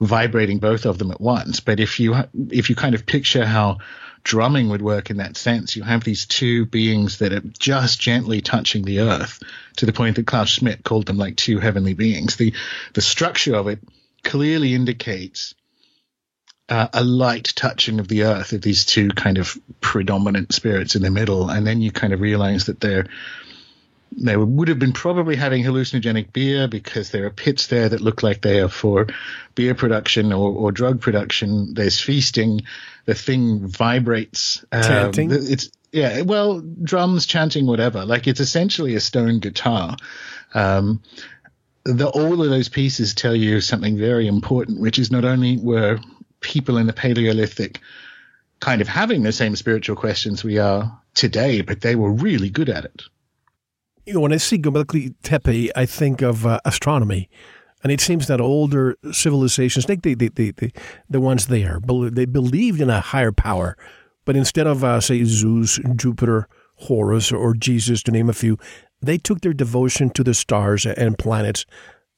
vibrating both of them at once. But if you if you kind of picture how drumming would work in that sense, you have these two beings that are just gently touching the earth to the point that Klaus Schmidt called them like two heavenly beings. The the structure of it clearly indicates uh, a light touching of the earth of these two kind of predominant spirits in the middle, and then you kind of realize that they're they would have been probably having hallucinogenic beer because there are pits there that look like they are for beer production or, or drug production. There's feasting. The thing vibrates. Um, chanting. It's yeah. Well, drums, chanting, whatever. Like it's essentially a stone guitar. Um, the, all of those pieces tell you something very important, which is not only were people in the Paleolithic kind of having the same spiritual questions we are today, but they were really good at it. You know, when I see Göbekli Tepe, I think of uh, astronomy. And it seems that older civilizations, like the, the, the, the, ones there, they believed in a higher power. But instead of, uh, say, Zeus, Jupiter, Horus, or Jesus, to name a few, they took their devotion to the stars and planets.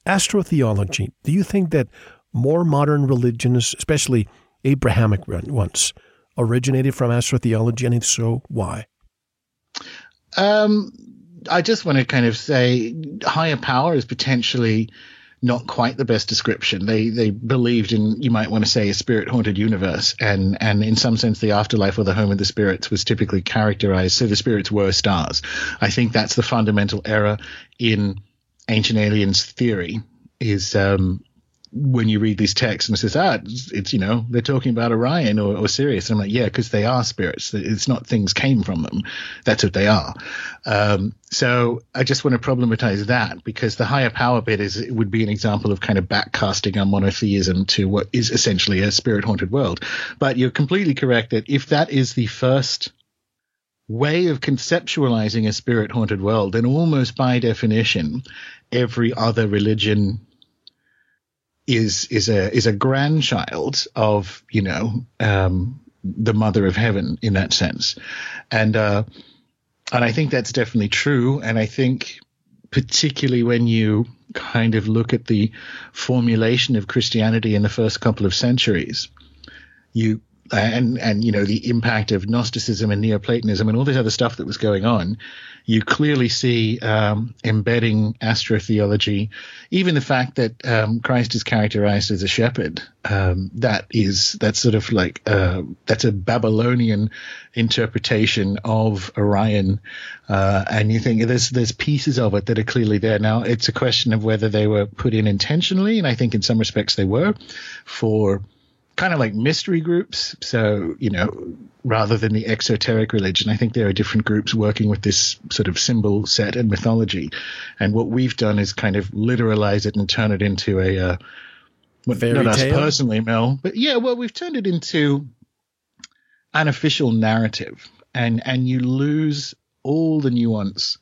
Astrotheology, do you think that more modern religions, especially Abrahamic ones, originated from astrotheology, and if so, why? Um, I just want to kind of say higher power is potentially not quite the best description. They they believed in you might want to say a spirit haunted universe, and and in some sense the afterlife or the home of the spirits was typically characterized. So the spirits were stars. I think that's the fundamental error in ancient aliens theory is um, when you read these texts and it says, ah, it's, it's you know, they're talking about Orion or, or Sirius. And I'm like, yeah, because they are spirits. It's not things came from them. That's what they are. Um, so I just want to problematize that because the higher power bit is it would be an example of kind of backcasting our monotheism to what is essentially a spirit haunted world. But you're completely correct that if that is the first way of conceptualizing a spirit haunted world, then almost by definition, every other religion is is a is a grandchild of you know um, the mother of heaven in that sense, and uh, and I think that's definitely true. And I think particularly when you kind of look at the formulation of Christianity in the first couple of centuries, you and and you know the impact of Gnosticism and Neoplatonism and all this other stuff that was going on, you clearly see um, embedding astrotheology, even the fact that um, Christ is characterized as a shepherd. Um, that is that's sort of like uh, that's a Babylonian interpretation of Orion, uh, and you think there's there's pieces of it that are clearly there. Now it's a question of whether they were put in intentionally, and I think in some respects they were for kind of like mystery groups. So, you know, rather than the exoteric religion, I think there are different groups working with this sort of symbol set and mythology. And what we've done is kind of literalize it and turn it into a, uh, Fairy not us personally, Mel, but yeah, well, we've turned it into an official narrative and, and you lose all the nuance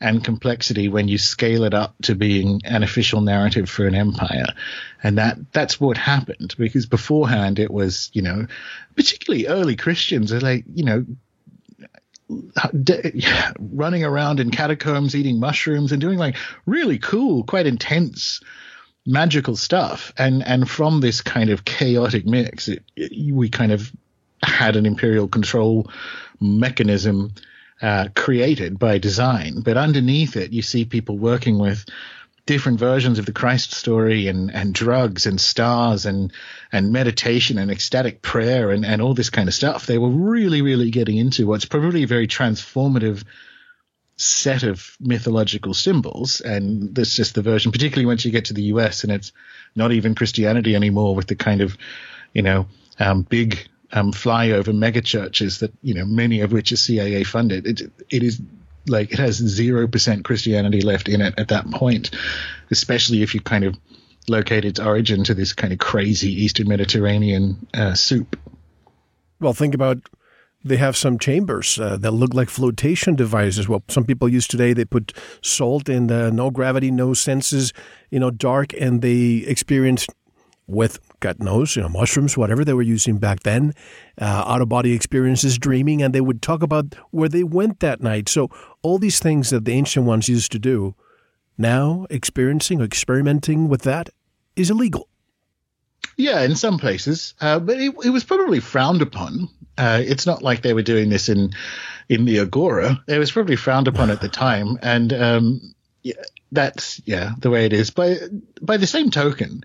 and complexity when you scale it up to being an official narrative for an empire. And that, that's what happened because beforehand it was, you know, particularly early Christians are like, you know, running around in catacombs eating mushrooms and doing like really cool, quite intense magical stuff. And, and from this kind of chaotic mix, it, it, we kind of had an imperial control mechanism uh, created by design, but underneath it, you see people working with different versions of the Christ story and, and drugs and stars and, and meditation and ecstatic prayer and, and all this kind of stuff. They were really, really getting into what's probably a very transformative set of mythological symbols. And that's just the version, particularly once you get to the US and it's not even Christianity anymore with the kind of, you know, um, big um, flyover mega churches that you know many of which are CIA funded. It it is like it has zero percent Christianity left in it at that point, especially if you kind of locate its origin to this kind of crazy Eastern Mediterranean uh, soup. Well, think about they have some chambers uh, that look like flotation devices. Well, some people use today. They put salt in the no gravity, no senses, you know, dark, and they experience with God knows, you know, mushrooms, whatever they were using back then, uh, out of body experiences, dreaming, and they would talk about where they went that night. So all these things that the ancient ones used to do, now experiencing or experimenting with that is illegal. Yeah, in some places, uh, but it, it, was probably frowned upon. Uh, it's not like they were doing this in in the agora. It was probably frowned upon at the time, and um, yeah, that's yeah the way it is. By by the same token,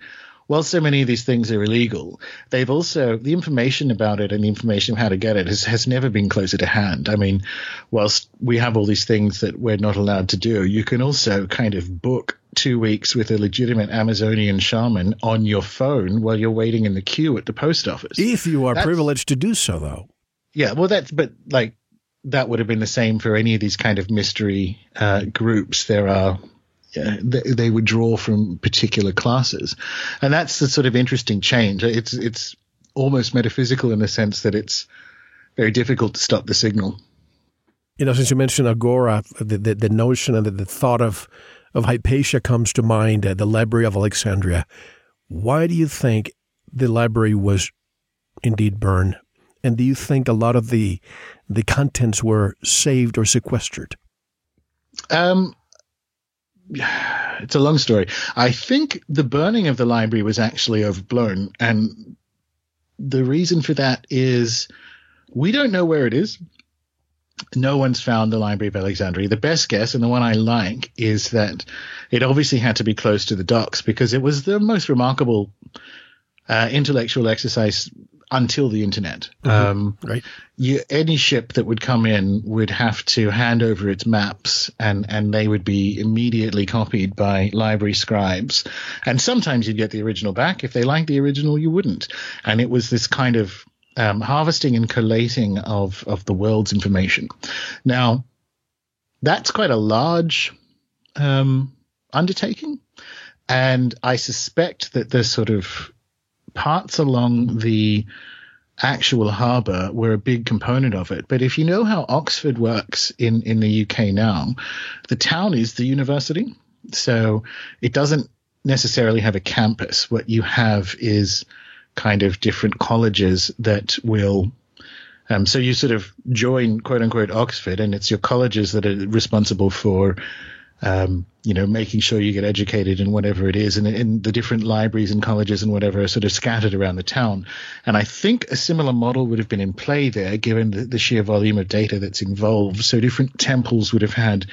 while so many of these things are illegal, they've also the information about it and the information of how to get it has, has never been closer to hand. I mean, whilst we have all these things that we're not allowed to do, you can also kind of book two weeks with a legitimate Amazonian shaman on your phone while you're waiting in the queue at the post office. If you are that's, privileged to do so, though. Yeah, well, that's but like that would have been the same for any of these kind of mystery uh, groups. There are uh, they, they, would draw from particular classes, and that's the sort of interesting change. It's it's almost metaphysical in the sense that it's very difficult to stop the signal. You know, since you mentioned Agora, the the, the notion and the, the, thought of of Hypatia comes to mind. Uh, the Library of Alexandria. Why do you think the library was indeed burned? And do you think a lot of the the contents were saved or sequestered? Um, it's a long story. I think the burning of the library was actually overblown, and the reason for that is we don't know where it is. No one's found the Library of Alexandria. The best guess, and the one I like, is that it obviously had to be close to the docks because it was the most remarkable uh, intellectual exercise until the internet. Mm-hmm. Um, right. You, any ship that would come in would have to hand over its maps, and and they would be immediately copied by library scribes. And sometimes you'd get the original back. If they liked the original, you wouldn't. And it was this kind of um, harvesting and collating of of the world's information. Now, that's quite a large um, undertaking, and I suspect that the sort of parts along the actual harbour were a big component of it. But if you know how Oxford works in, in the UK now, the town is the university. So it doesn't necessarily have a campus. What you have is kind of different colleges that will um, so you sort of join quote unquote Oxford, and it's your colleges that are responsible for um, you know, making sure you get educated in whatever it is, and in the different libraries and colleges and whatever are sort of scattered around the town. And I think a similar model would have been in play there, given the, the sheer volume of data that's involved. So different temples would have had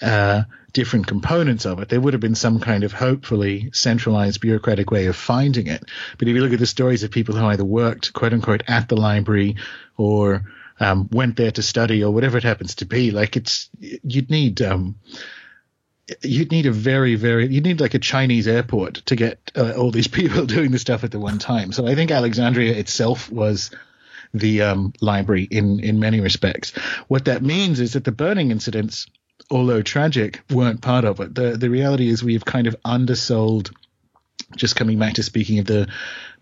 uh, different components of it. There would have been some kind of hopefully centralized bureaucratic way of finding it. But if you look at the stories of people who either worked, quote unquote, at the library or um, went there to study or whatever it happens to be. Like it's you'd need um, you'd need a very very you'd need like a Chinese airport to get uh, all these people doing the stuff at the one time. So I think Alexandria itself was the um, library in in many respects. What that means is that the burning incidents, although tragic, weren't part of it. The the reality is we've kind of undersold. Just coming back to speaking of the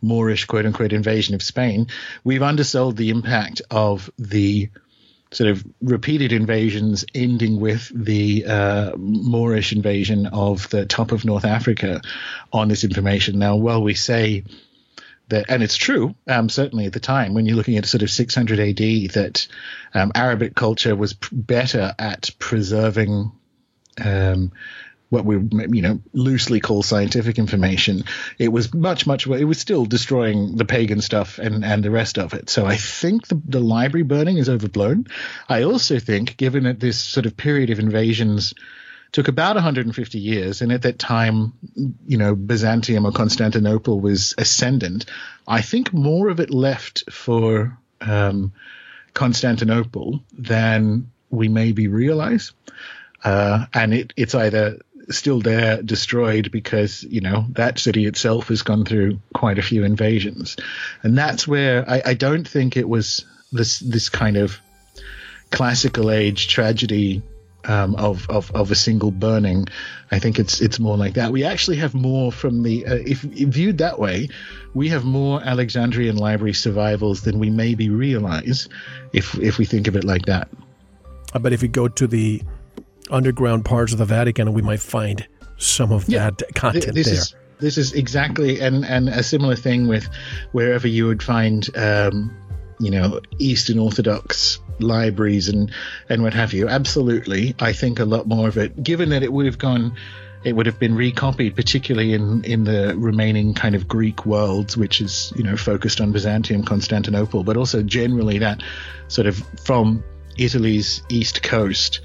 Moorish quote unquote invasion of Spain, we've undersold the impact of the sort of repeated invasions ending with the uh, Moorish invasion of the top of North Africa on this information. Now, while we say that, and it's true, um, certainly at the time when you're looking at sort of 600 AD, that um, Arabic culture was better at preserving um, what we you know loosely call scientific information, it was much much it was still destroying the pagan stuff and and the rest of it. So I think the, the library burning is overblown. I also think, given that this sort of period of invasions took about 150 years, and at that time, you know, Byzantium or Constantinople was ascendant. I think more of it left for um, Constantinople than we maybe realize. Uh, and it, it's either still there, destroyed because you know that city itself has gone through quite a few invasions, and that's where I, I don't think it was this this kind of classical age tragedy um, of, of of a single burning. I think it's it's more like that. We actually have more from the uh, if, if, viewed that way, we have more Alexandrian library survivals than we maybe realize if if we think of it like that. But if you go to the underground parts of the Vatican, and we might find some of yeah, that content this there. Is, this is exactly, and, and a similar thing with wherever you would find, um, you know, Eastern Orthodox libraries and, and what have you. Absolutely. I think a lot more of it, given that it would have gone it would have been recopied, particularly in, in the remaining kind of Greek worlds, which is, you know, focused on Byzantium, Constantinople, but also generally that sort of from Italy's east coast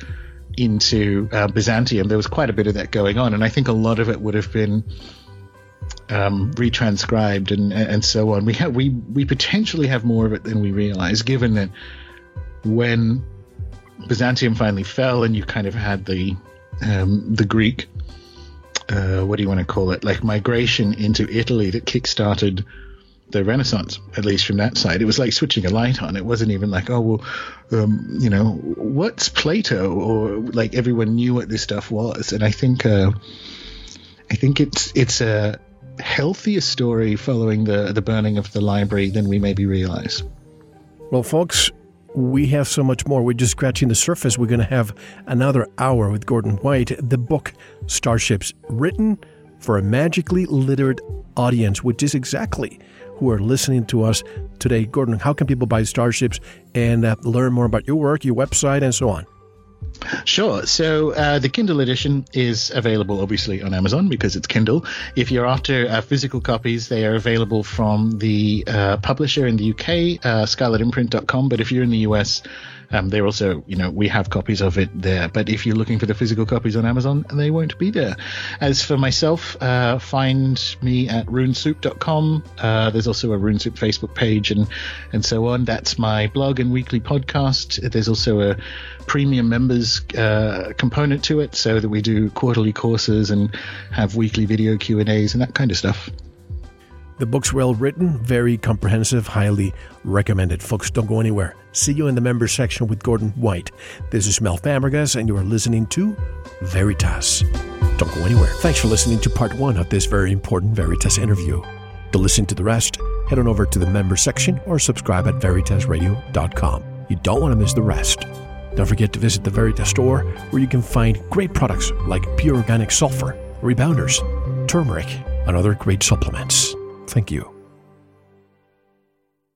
into uh, Byzantium, there was quite a bit of that going on, and I think a lot of it would have been um, retranscribed and and so on. We have we we potentially have more of it than we realize, given that when Byzantium finally fell, and you kind of had the um, the Greek, uh, what do you want to call it, like migration into Italy that kickstarted the Renaissance, at least from that side. It was like switching a light on. It wasn't even like, oh, well, um, you know, what's Plato? Or like everyone knew what this stuff was. And I think, uh, I think it's it's a healthier story following the the burning of the library than we maybe realize. Well, folks, we have so much more. We're just scratching the surface. We're going to have another hour with Gordon White. The book Starships, written for a magically literate audience, which is exactly who are listening to us today. Gordon, how can people buy Starships and uh, learn more about your work, your website, and so on? Sure. So uh, the Kindle edition is available, obviously, on Amazon because it's Kindle. If you're after uh, physical copies, they are available from the uh, publisher in the UK, uh, ScarletImprint.com. But if you're in the US, um, they're also, you know, we have copies of it there. But if you're looking for the physical copies on Amazon, they won't be there. As for myself, uh, find me at runesoup.com. Uh, there's also a RuneSoup Facebook page and, and so on. That's my blog and weekly podcast. There's also a premium members uh, component to it so that we do quarterly courses and have weekly video Q&As and that kind of stuff. The book's well written, very comprehensive, highly recommended. Folks, don't go anywhere. See you in the members section with Gordon White. This is Mel Fabregas, and you are listening to Veritas. Don't go anywhere. Thanks for listening to part one of this very important Veritas interview. To listen to the rest, head on over to the members section or subscribe at veritasradio.com. You don't want to miss the rest. Don't forget to visit the Veritas store where you can find great products like pure organic sulfur, rebounders, turmeric, and other great supplements. Thank you.